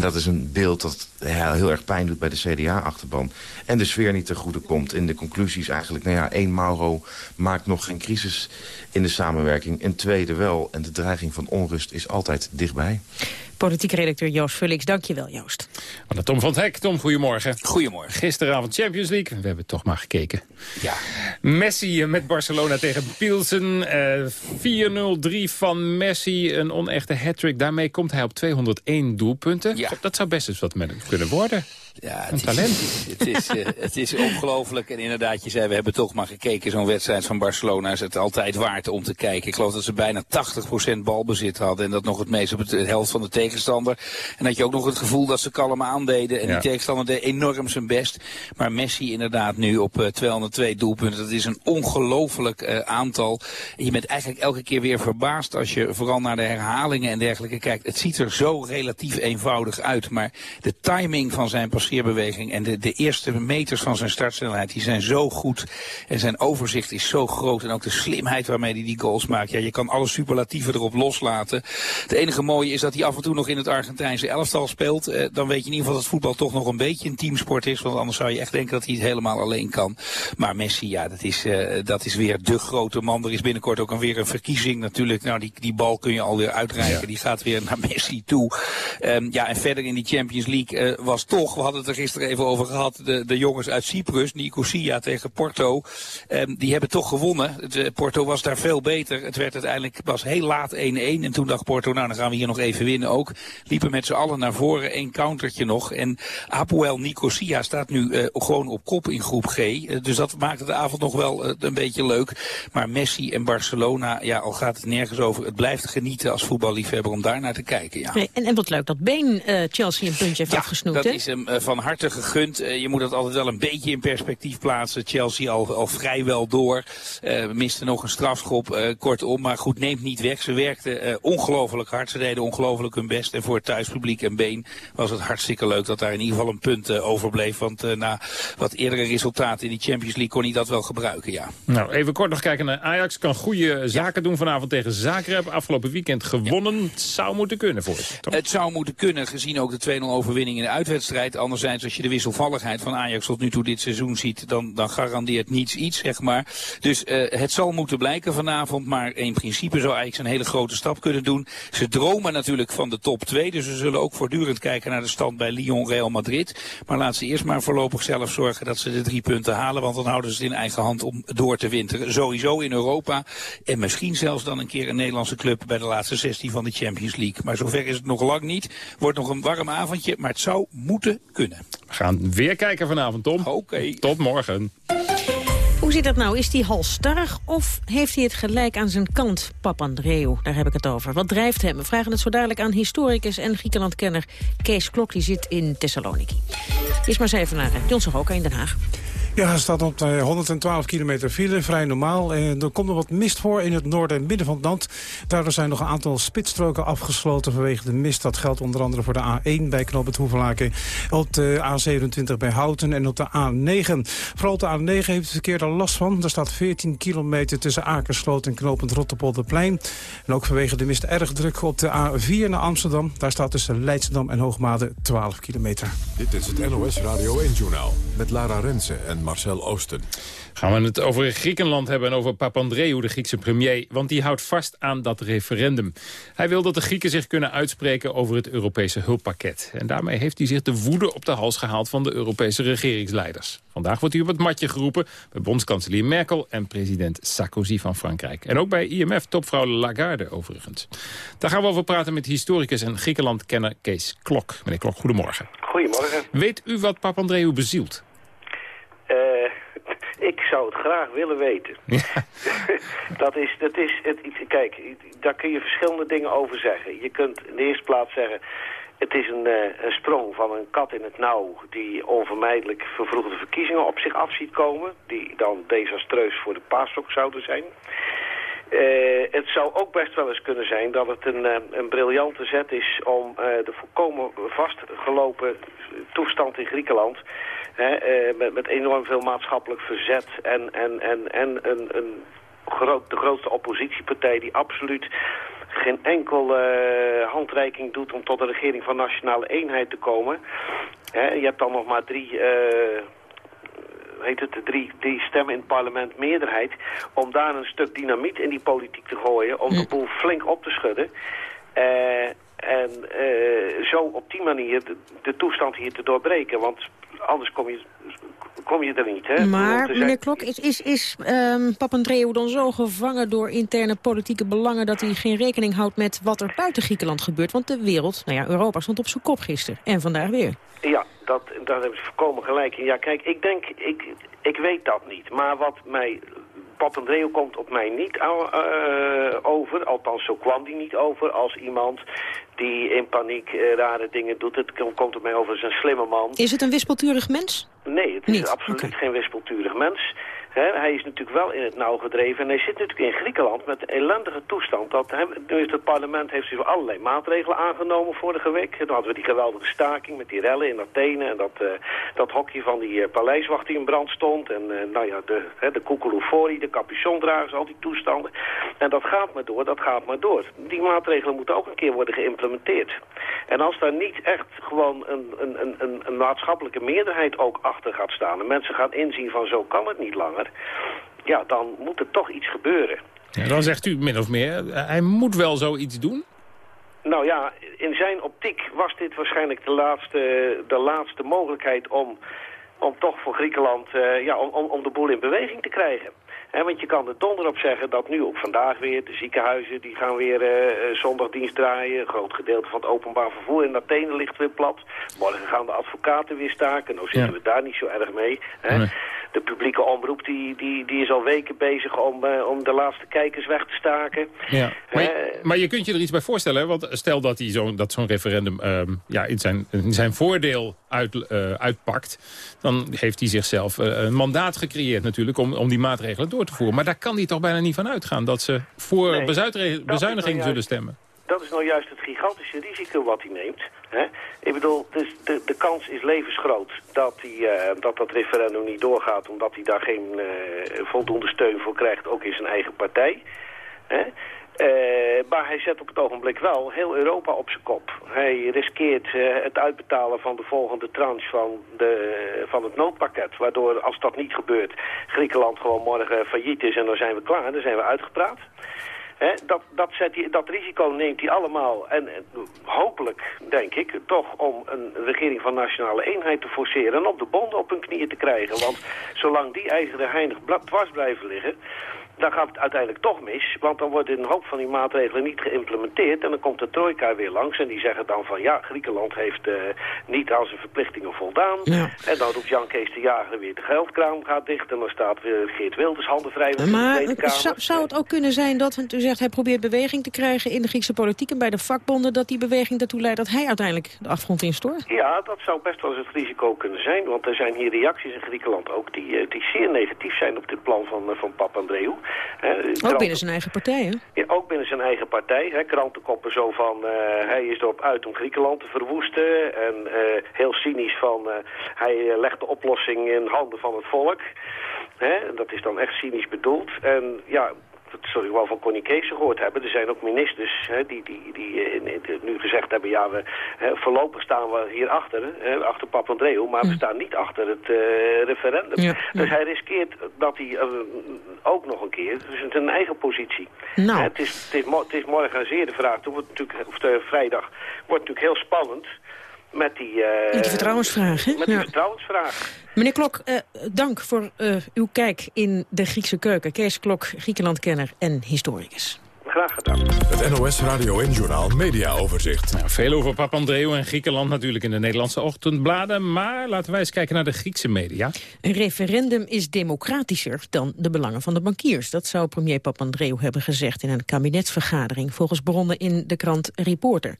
En dat is een beeld dat heel erg pijn doet bij de CDA-achterban. En de sfeer niet ten goede komt. In de conclusies eigenlijk, nou ja, één Mauro maakt nog geen crisis in de samenwerking. Een tweede wel. En de dreiging van onrust is altijd dichtbij. Politiek redacteur Joost Vullings, dankjewel Joost. Tom van het Hek. Tom, goedemorgen. Goedemorgen. Gisteravond Champions League. We hebben toch maar gekeken. Ja. Messi met Barcelona tegen Pilsen. Uh, 4-0, 3 van Messi. Een onechte hat-trick. Daarmee komt hij op 201 doelpunten. Ja. Dat zou best eens wat met hem kunnen worden. Ja, het talent. Is, het is, uh, het is ongelooflijk. En inderdaad, je zei, we hebben toch maar gekeken. Zo'n wedstrijd van Barcelona is het altijd waard om te kijken. Ik geloof dat ze bijna 80% balbezit hadden. En dat nog het meest op de helft van de tegenstander. En dat je ook nog het gevoel dat ze kalm aandeden. En die tegenstander deed enorm zijn best. Maar Messi inderdaad nu op uh, 202 doelpunten. Dat is een ongelooflijk uh, aantal. En je bent eigenlijk elke keer weer verbaasd als je vooral naar de herhalingen en dergelijke kijkt. Het ziet er zo relatief eenvoudig uit. Maar de timing van zijn passeerbeweging en de, de eerste meters van zijn startsnelheid, die zijn zo goed. En zijn overzicht is zo groot. En ook de slimheid waarmee hij die goals maakt. Ja, je kan alle superlatieven erop loslaten. Het enige mooie is dat hij af en toe nog in het Argentijnse elftal speelt. Eh, dan weet je in ieder geval dat voetbal toch nog een beetje een teamsport is. Want anders zou je echt denken dat hij het helemaal alleen kan. Maar Messi, ja, dat is, uh, dat is weer de grote man. Er is binnenkort ook weer een verkiezing natuurlijk. Nou, die, die bal kun je alweer uitreiken. Die gaat weer naar Messi toe. Um, ja, en verder in die Champions League uh, was toch, hadden het er gisteren even over gehad, de, de jongens uit Cyprus, Nicosia tegen Porto. Um, die hebben toch gewonnen. De, Porto was daar veel beter. Het werd uiteindelijk pas heel laat 1-1. En toen dacht Porto, nou dan gaan we hier nog even winnen ook. Liepen met z'n allen naar voren, één countertje nog. En Apoel Nicosia staat nu uh, gewoon op kop in groep G. Uh, dus dat maakte de avond nog wel uh, een beetje leuk. Maar Messi en Barcelona, ja, al gaat het nergens over. Het blijft genieten als voetballiefhebber om daar naar te kijken. Ja. Nee, en, en wat leuk dat Been Chelsea een puntje heeft ja, afgesnoept. dat is hem van harte gegund. je moet dat altijd wel een beetje in perspectief plaatsen. Chelsea al, al vrijwel door. miste nog een strafschop. kortom, maar goed, neemt niet weg. Ze werkten ongelooflijk hard. Ze deden ongelooflijk hun best. En voor het thuispubliek en Been was het hartstikke leuk dat daar in ieder geval een punt overbleef. Want na wat eerdere resultaten in die Champions League kon hij dat wel gebruiken, ja. Nou, even kort nog kijken naar Ajax. Kan goede zaken doen vanavond tegen Zagreb. Afgelopen weekend gewonnen. Het zou moeten kunnen voor ze. Het zou moeten kunnen, gezien ook de 2-0 overwinning in de uitwedstrijd. Anderzijds, als je de wisselvalligheid van Ajax tot nu toe dit seizoen ziet... dan, dan garandeert niets iets, zeg maar. Dus uh, het zal moeten blijken vanavond. Maar in principe zou Ajax een hele grote stap kunnen doen. Ze dromen natuurlijk van de top 2. Dus ze zullen ook voortdurend kijken naar de stand bij Lyon, Real Madrid. Maar laat ze eerst maar voorlopig zelf zorgen dat ze de drie punten halen. Want dan houden ze het in eigen hand om door te winteren. Sowieso in Europa. En misschien zelfs dan een keer een Nederlandse club bij de laatste 16 van de Champions League. Maar zover is het nog lang niet. Wordt nog een warm avondje, maar het zou moeten kunnen. We gaan weer kijken vanavond, Tom. Oké. Okay. Tot morgen. Hoe zit dat nou? Is hij halstarrig of heeft hij het gelijk aan zijn kant, Papandreou? Daar heb ik het over. Wat drijft hem? We vragen het zo dadelijk aan historicus en Griekenlandkenner Kees Klok. Die zit in Thessaloniki. Eerst maar eens even naar Johnson Hoka in Den Haag. Ja, het staat op de 112 kilometer file, vrij normaal. Er komt nog wat mist voor in het noorden en midden van het land. Daardoor zijn nog een aantal spitsstroken afgesloten vanwege de mist. Dat geldt onder andere voor de A1 bij Knoop het Hoevelaken, op de A27 bij Houten en op de A9. Vooral de A9 heeft het verkeer daar last van. Er staat 14 kilometer tussen Akersloot en knooppunt Rotterpolderplein. En ook vanwege de mist erg druk op de A4 naar Amsterdam. Daar staat tussen Leidschendam en Hoogmade 12 kilometer. Dit is het NOS Radio 1-journaal met Lara Rensen en Marcel Oosten. Gaan we het over Griekenland hebben en over Papandreou, de Griekse premier. Want die houdt vast aan dat referendum. Hij wil dat de Grieken zich kunnen uitspreken over het Europese hulppakket. En daarmee heeft hij zich de woede op de hals gehaald van de Europese regeringsleiders. Vandaag wordt hij op het matje geroepen bij bondskanselier Merkel en president Sarkozy van Frankrijk. En ook bij IMF-topvrouw Lagarde overigens. Daar gaan we over praten met historicus en Griekenland-kenner Kees Klok. Meneer Klok, goedemorgen. Goedemorgen. Weet u wat Papandreou bezielt? Zou het graag willen weten. (laughs) dat is, dat is het, kijk, daar kun je verschillende dingen over zeggen. Je kunt in de eerste plaats zeggen... Het is een, uh, een, sprong van een kat in het nauw die onvermijdelijk vervroegde verkiezingen op zich af ziet komen. Die dan desastreus voor de paastok zouden zijn. Uh, het zou ook best wel eens kunnen zijn dat het een, uh, een briljante zet is om de volkomen vastgelopen toestand in Griekenland Hè, met, met, enorm veel maatschappelijk verzet en, en, en, en een, een groot, de grootste oppositiepartij die absoluut geen enkel uh, handreiking doet om tot een regering van nationale eenheid te komen. Hè, je hebt dan nog maar drie... Uh, heet het, drie, drie stemmen in het parlement meerderheid... om daar een stuk dynamiet in die politiek te gooien... om de boel flink op te schudden. Uh, en uh, zo op die manier de, de, toestand hier te doorbreken. Want anders kom je, kom je er niet. Hè? Maar, meneer Klok, is, is, is um, Papandreou dan zo gevangen door interne politieke belangen... dat hij geen rekening houdt met wat er buiten Griekenland gebeurt? Want de wereld, nou ja, Europa stond op zijn kop gisteren. En vandaag weer. Ja, dat, daar hebben ze voorkomen gelijk in. Ja, kijk, ik denk, ik, ik weet dat niet. Maar wat mij Papandreou komt op mij niet uh, over, althans zo kwam die niet over, als iemand die in paniek uh, rare dingen doet. Het komt op mij over als een slimme man. Is het een wispelturig mens? Nee, het is absoluut geen wispelturig mens hij is natuurlijk wel in het nauw gedreven. En hij zit natuurlijk in Griekenland met een ellendige toestand. Dat, is het parlement heeft zich allerlei maatregelen aangenomen vorige week. Toen hadden we die geweldige staking met die rellen in Athene. En dat, uh, dat hokje van die uh, paleiswacht die in brand stond. En uh, nou ja, de, hè, de koekeloeforie, de capuchondragers, al die toestanden. En dat gaat maar door, dat gaat maar door. Die maatregelen moeten ook een keer worden geïmplementeerd. En als daar niet echt gewoon een, een, een, een maatschappelijke meerderheid ook achter gaat staan... en mensen gaan inzien van zo kan het niet langer ja, dan moet er toch iets gebeuren. Ja, dan zegt u min of meer, hij moet wel zoiets doen? Nou ja, in zijn optiek was dit waarschijnlijk de laatste, de laatste mogelijkheid om, om toch voor Griekenland uh, ja, om, om de boel in beweging te krijgen. He, want je kan er donder op zeggen dat nu ook vandaag weer de ziekenhuizen die gaan weer uh, zondagdienst draaien. Een groot gedeelte van het openbaar vervoer in Athene ligt weer plat. Morgen gaan de advocaten weer staken. Nou zitten we daar niet zo erg mee. Hè de publieke omroep die, die, die is al weken bezig om, uh, om de laatste kijkers weg te staken. Ja. Maar, je, maar je kunt je er iets bij voorstellen, want stel dat hij zo, dat zo'n referendum uh, ja, in, zijn, in zijn voordeel uit, uh, uitpakt, dan heeft hij zichzelf een mandaat gecreëerd natuurlijk om, om die maatregelen door te voeren. Maar daar kan hij toch bijna niet van uitgaan dat ze voor nee, bezuiniging zullen stemmen dat is nou juist het gigantische risico wat hij neemt. Hè? Ik bedoel, dus de, de kans is levensgroot dat, hij, uh, dat dat referendum niet doorgaat... omdat hij daar geen uh, voldoende steun voor krijgt, ook in zijn eigen partij. Hè? Uh, maar hij zet op het ogenblik wel heel Europa op zijn kop. Hij riskeert het uitbetalen van de volgende tranche van, de, van het noodpakket. Waardoor, als dat niet gebeurt, Griekenland gewoon morgen failliet is en dan zijn we klaar. Dan zijn we uitgepraat dat, dat, zet hij, dat risico neemt hij allemaal. En, hopelijk, denk ik, toch om een regering van nationale eenheid te forceren... en op de bonden op hun knieën te krijgen. Want zolang die ijzeren heinig dwars blijven liggen dan gaat het uiteindelijk toch mis. Want dan worden een hoop van die maatregelen niet geïmplementeerd. En dan komt de trojka weer langs en die zeggen dan van... ja, Griekenland heeft uh, niet aan zijn verplichtingen voldaan. En dan roept Jan Kees de Jager weer de geldkraan gaat dicht. En dan staat weer Geert Wilders handen vrij. Maar zou, zou het ook kunnen zijn dat, u zegt... hij probeert beweging te krijgen in de Griekse politiek en bij de vakbonden... dat die beweging ertoe leidt dat hij uiteindelijk de afgrond instort? Ja, dat zou best wel eens het risico kunnen zijn. Want er zijn hier reacties in Griekenland ook... die, eh, die zeer negatief zijn op dit plan van, van Papandreou ook binnen zijn eigen partij, hè? Ja, ook binnen zijn eigen partij. Hè? Krantenkoppen zo van, uh, hij is erop uit om Griekenland te verwoesten. En uh, heel cynisch van, uh, hij legt de oplossing in handen van het volk. Hè? Dat is dan echt cynisch bedoeld. En ja, dat je wel van Connie Kees gehoord hebben. Er zijn ook ministers hè, die, die, die eh, nu gezegd hebben... ja, we, hè, voorlopig staan we hier achter, hè, achter Papandreou... maar we staan niet achter het uh, referendum. Dus hij riskeert dat hij uh, ook nog een keer... dus het is een eigen positie. Nou. het, is, het, is, het is morgen zeer de vraag. Toen wordt natuurlijk, of de vrijdag wordt natuurlijk heel spannend... Met die, uh, met die vertrouwensvraag, hè? Met die vertrouwensvraag. Meneer Klok, uh, dank voor uh, uw kijk in de Griekse keuken. Kees Klok, Griekenlandkenner en historicus. Graag gedaan. Het NOS Radio en Journal Media Overzicht. Nou, veel over Papandreou en Griekenland natuurlijk in de Nederlandse ochtendbladen. Maar laten wij eens kijken naar de Griekse media. Een referendum is democratischer dan de belangen van de bankiers. Dat zou premier Papandreou hebben gezegd in een kabinetsvergadering... volgens bronnen in de krant Reporter.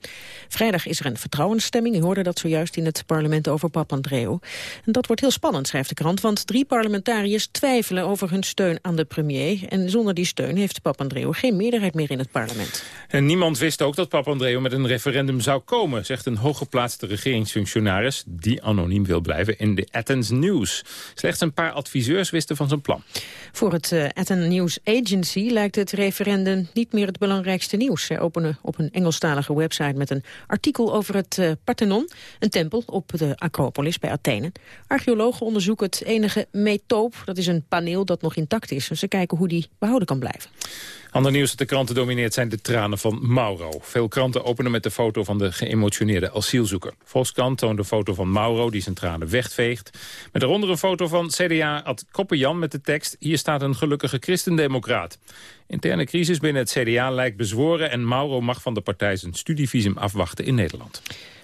Vrijdag is er een vertrouwensstemming. U hoorde dat zojuist in het parlement over Papandreou. En dat wordt heel spannend, schrijft de krant... want drie parlementariërs twijfelen over hun steun aan de premier. En zonder die steun heeft Papandreou geen meerderheid meer in het parlement. En niemand wist ook dat Papandreou met een referendum zou komen... zegt een hooggeplaatste regeringsfunctionaris... die anoniem wil blijven in de Athens News. Slechts een paar adviseurs wisten van zijn plan. Voor het uh, Athens News Agency lijkt het referendum niet meer het belangrijkste nieuws. Zij openen op een Engelstalige website met een artikel over het uh, Parthenon... een tempel op de Acropolis bij Athene. Archeologen onderzoeken het enige metoop. Dat is een paneel dat nog intact is. Ze kijken hoe die behouden kan blijven. Ander nieuws dat de kranten zijn de tranen van Mauro. Veel kranten openen met de foto van de geëmotioneerde asielzoeker. Volkskrant toont de foto van Mauro die zijn tranen wegveegt. Met daaronder een foto van CDA-ad Koppenjan met de tekst... hier staat een gelukkige christendemocraat. Interne crisis binnen het CDA lijkt bezworen... en Mauro mag van de partij zijn studievisum afwachten in Nederland.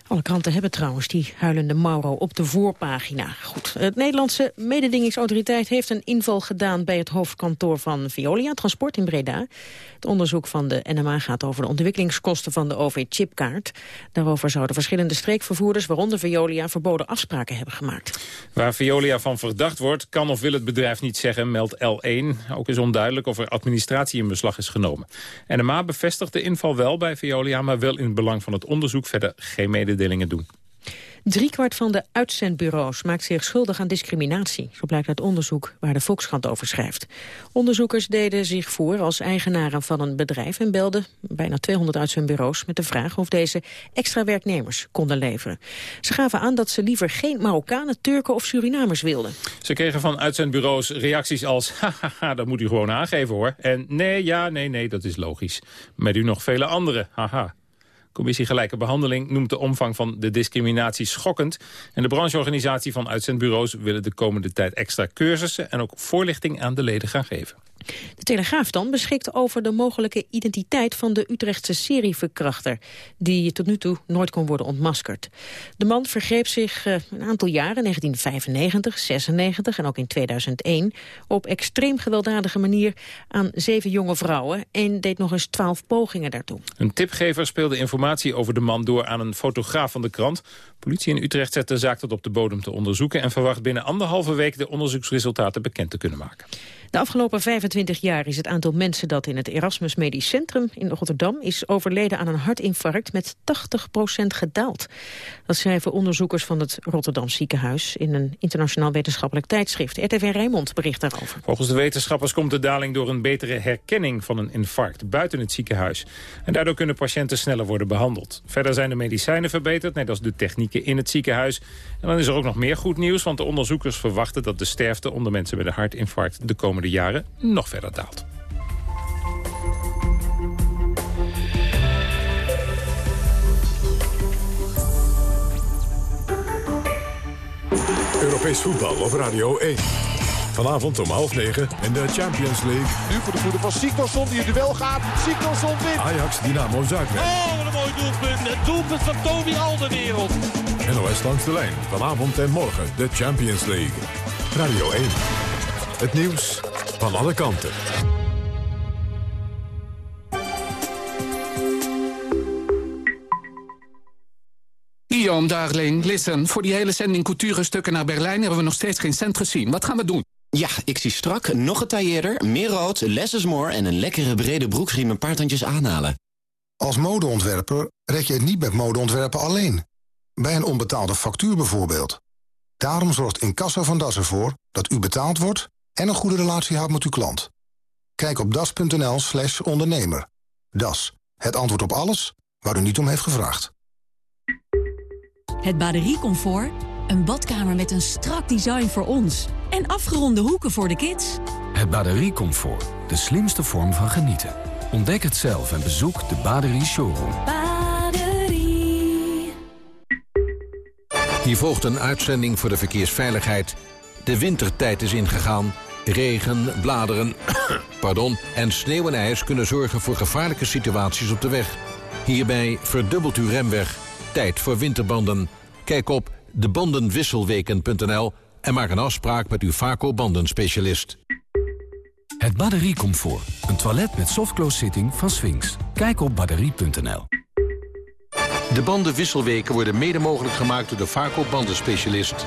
Alle kranten hebben trouwens die huilende Mauro op de voorpagina. Goed, het Nederlandse mededingingsautoriteit heeft een inval gedaan... bij het hoofdkantoor van Veolia Transport in Breda. Het onderzoek van de NMA gaat over de ontwikkelingskosten van de OV-chipkaart. Daarover zouden verschillende streekvervoerders, waaronder Veolia... verboden afspraken hebben gemaakt. Waar Veolia van verdacht wordt, kan of wil het bedrijf niet zeggen, meldt L1. Ook is onduidelijk of er administratie in beslag is genomen. NMA bevestigt de inval wel bij Veolia... maar wil in het belang van het onderzoek verder geen mededelingen doen. Driekwart van de uitzendbureaus maakt zich schuldig aan discriminatie. Zo blijkt uit onderzoek waar de Volkskrant over schrijft. Onderzoekers deden zich voor als eigenaren van een bedrijf... en belden bijna 200 uitzendbureaus met de vraag of deze extra werknemers konden leveren. Ze gaven aan dat ze liever geen Marokkanen, Turken of Surinamers wilden. Ze kregen van uitzendbureaus reacties als... haha, dat moet u gewoon aangeven hoor. En nee, ja, nee, nee, dat is logisch. Met u nog vele andere, haha. Commissie Gelijke Behandeling noemt de omvang van de discriminatie schokkend. En de brancheorganisatie van uitzendbureaus willen de komende tijd extra cursussen en ook voorlichting aan de leden gaan geven. De Telegraaf dan beschikt over de mogelijke identiteit van de Utrechtse serieverkrachter, die tot nu toe nooit kon worden ontmaskerd. De man vergreep zich uh, een aantal jaren, 1995, 96 en ook in 2001, op extreem gewelddadige manier aan zeven jonge vrouwen en deed nog eens twaalf pogingen daartoe. Een tipgever speelde informatie over de man door aan een fotograaf van de krant. Politie in Utrecht zet de zaak tot op de bodem te onderzoeken en verwacht binnen anderhalve week de onderzoeksresultaten bekend te kunnen maken. De afgelopen 25 jaar is het aantal mensen dat in het Erasmus Medisch Centrum in Rotterdam is overleden aan een hartinfarct met 80% gedaald. Dat schrijven onderzoekers van het Rotterdam ziekenhuis in een internationaal wetenschappelijk tijdschrift. RTV Rijnmond bericht daarover. Volgens de wetenschappers komt de daling door een betere herkenning van een infarct buiten het ziekenhuis. En daardoor kunnen patiënten sneller worden behandeld. Verder zijn de medicijnen verbeterd, net als de technieken in het ziekenhuis. En dan is er ook nog meer goed nieuws, want de onderzoekers verwachten dat de sterfte onder mensen met een hartinfarct de komende jaren nog verder daalt. Europees voetbal op Radio 1. Vanavond om half negen in de Champions League. Nu voor de voeten van Siktorsson die het duel gaat. Siktorsson wint. Ajax Dynamo Zagreb. Oh, wat een mooi doelpunt. Het doelpunt van Toby Alderwereld. NOS langs de lijn. Vanavond en morgen de Champions League. Radio 1. Het nieuws van alle kanten. Guillaume, darling, listen. Voor die hele zending couture-stukken naar Berlijn... hebben we nog steeds geen cent gezien. Wat gaan we doen? Ja, ik zie strak, nog getailleerder, meer rood, less is more... en een lekkere brede broeksriem een paar tandjes aanhalen. Als modeontwerper red je het niet met modeontwerpen alleen. Bij een onbetaalde factuur bijvoorbeeld. Daarom zorgt Incasso van Das ervoor dat u betaald wordt... en een goede relatie houdt met uw klant. Kijk op das.nl slash ondernemer. Das, het antwoord op alles waar u niet om heeft gevraagd. Het batteriecomfort, een badkamer met een strak design voor ons... en afgeronde hoeken voor de kids. Het batteriecomfort, de slimste vorm van genieten. Ontdek het zelf en bezoek de Baderie Showroom. Baderie. Hier volgt een uitzending voor de verkeersveiligheid. De wintertijd is ingegaan Regen, bladeren (coughs) pardon, en sneeuw en ijs kunnen zorgen voor gevaarlijke situaties op de weg. Hierbij verdubbelt uw remweg. Tijd voor winterbanden. Kijk op debandenwisselweken.nl en maak een afspraak met uw Vaco bandenspecialist. Het batteriecomfort. Een toilet met softclose zitting van Sphinx. Kijk op batterie.nl. De bandenwisselweken worden mede mogelijk gemaakt door de Vaco bandenspecialist.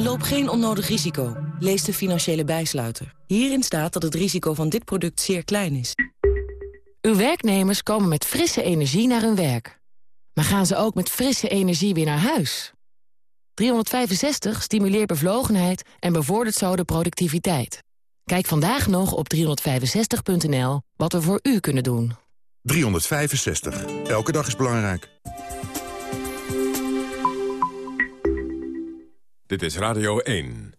Loop geen onnodig risico. Lees de financiële bijsluiter. Hierin staat dat het risico van dit product zeer klein is. Uw werknemers komen met frisse energie naar hun werk. Maar gaan ze ook met frisse energie weer naar huis? 365 stimuleert bevlogenheid en bevordert zo de productiviteit. Kijk vandaag nog op 365.nl wat we voor u kunnen doen. 365. Elke dag is belangrijk. Dit is Radio 1.